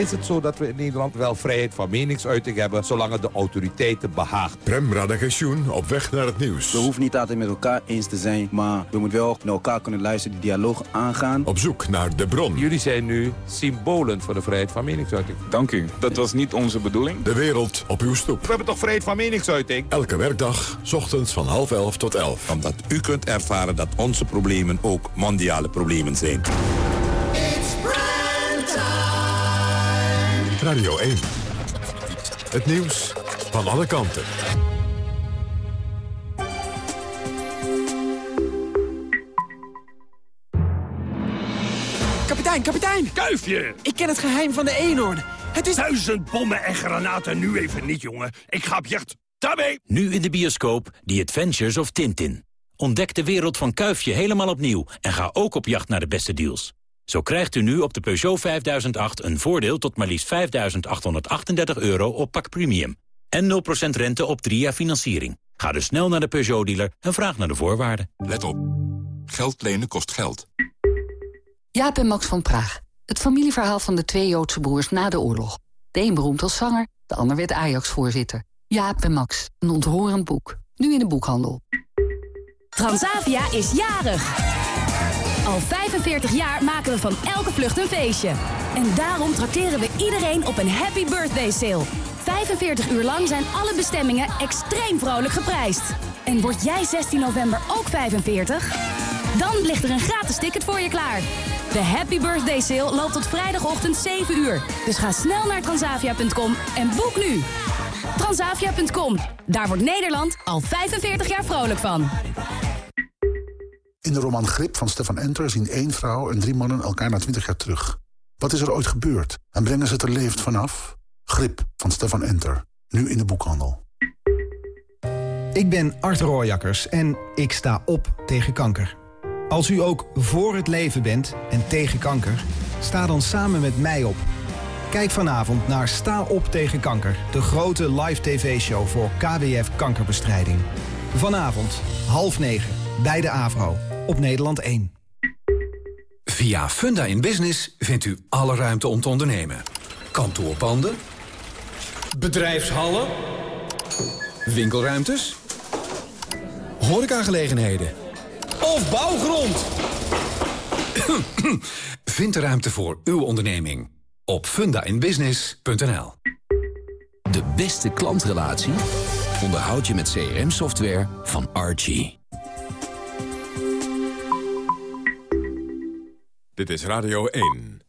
Is het zo dat we in Nederland wel vrijheid van meningsuiting hebben... zolang het de autoriteiten behaagt. Prem Radagensjoen op weg naar het nieuws. We hoeven niet altijd met elkaar eens te zijn... maar we moeten wel naar elkaar kunnen luisteren, die dialoog aangaan. Op zoek naar de bron. Jullie zijn nu symbolen voor de vrijheid van meningsuiting. Dank u. Dat was niet onze bedoeling. De wereld op uw stoep. We hebben toch vrijheid van meningsuiting? Elke werkdag, s ochtends van half elf tot elf. Omdat u kunt ervaren dat onze problemen ook mondiale problemen zijn. Radio 1. Het nieuws van alle kanten. Kapitein, kapitein! Kuifje! Ik ken het geheim van de eenhoorn. Het is... Duizend bommen en granaten nu even niet, jongen. Ik ga op jacht. Daarmee! Nu in de bioscoop The Adventures of Tintin. Ontdek de wereld van Kuifje helemaal opnieuw en ga ook op jacht naar de beste deals. Zo krijgt u nu op de Peugeot 5008 een voordeel tot maar liefst 5.838 euro op pak premium. En 0% rente op 3 jaar financiering. Ga dus snel naar de Peugeot-dealer en vraag naar de voorwaarden. Let op. Geld lenen kost geld. Jaap en Max van Praag. Het familieverhaal van de twee Joodse broers na de oorlog. De een beroemd als zanger, de ander werd Ajax-voorzitter. Jaap en Max, een ontroerend boek. Nu in de boekhandel. Transavia is jarig. Al 45 jaar maken we van elke vlucht een feestje. En daarom trakteren we iedereen op een happy birthday sale. 45 uur lang zijn alle bestemmingen extreem vrolijk geprijsd. En word jij 16 november ook 45? Dan ligt er een gratis ticket voor je klaar. De Happy Birthday Sale loopt tot vrijdagochtend 7 uur. Dus ga snel naar transavia.com en boek nu. Transavia.com. Daar wordt Nederland al 45 jaar vrolijk van. In de roman Grip van Stefan Enter zien één vrouw en drie mannen elkaar na 20 jaar terug. Wat is er ooit gebeurd? En brengen ze het er levend vanaf? Grip van Stefan Enter. Nu in de boekhandel. Ik ben Art Rooijakkers en ik sta op tegen kanker. Als u ook voor het leven bent en tegen kanker, sta dan samen met mij op. Kijk vanavond naar Sta op tegen kanker, de grote live tv-show voor KWF kankerbestrijding. Vanavond, half negen, bij de AVRO, op Nederland 1. Via Funda in Business vindt u alle ruimte om te ondernemen. Kantoorpanden. Bedrijfshallen. Winkelruimtes. Horecagelegenheden. Of bouwgrond. Vind de ruimte voor uw onderneming op fundainbusiness.nl. De beste klantrelatie onderhoud je met CRM-software van Archie. Dit is Radio 1.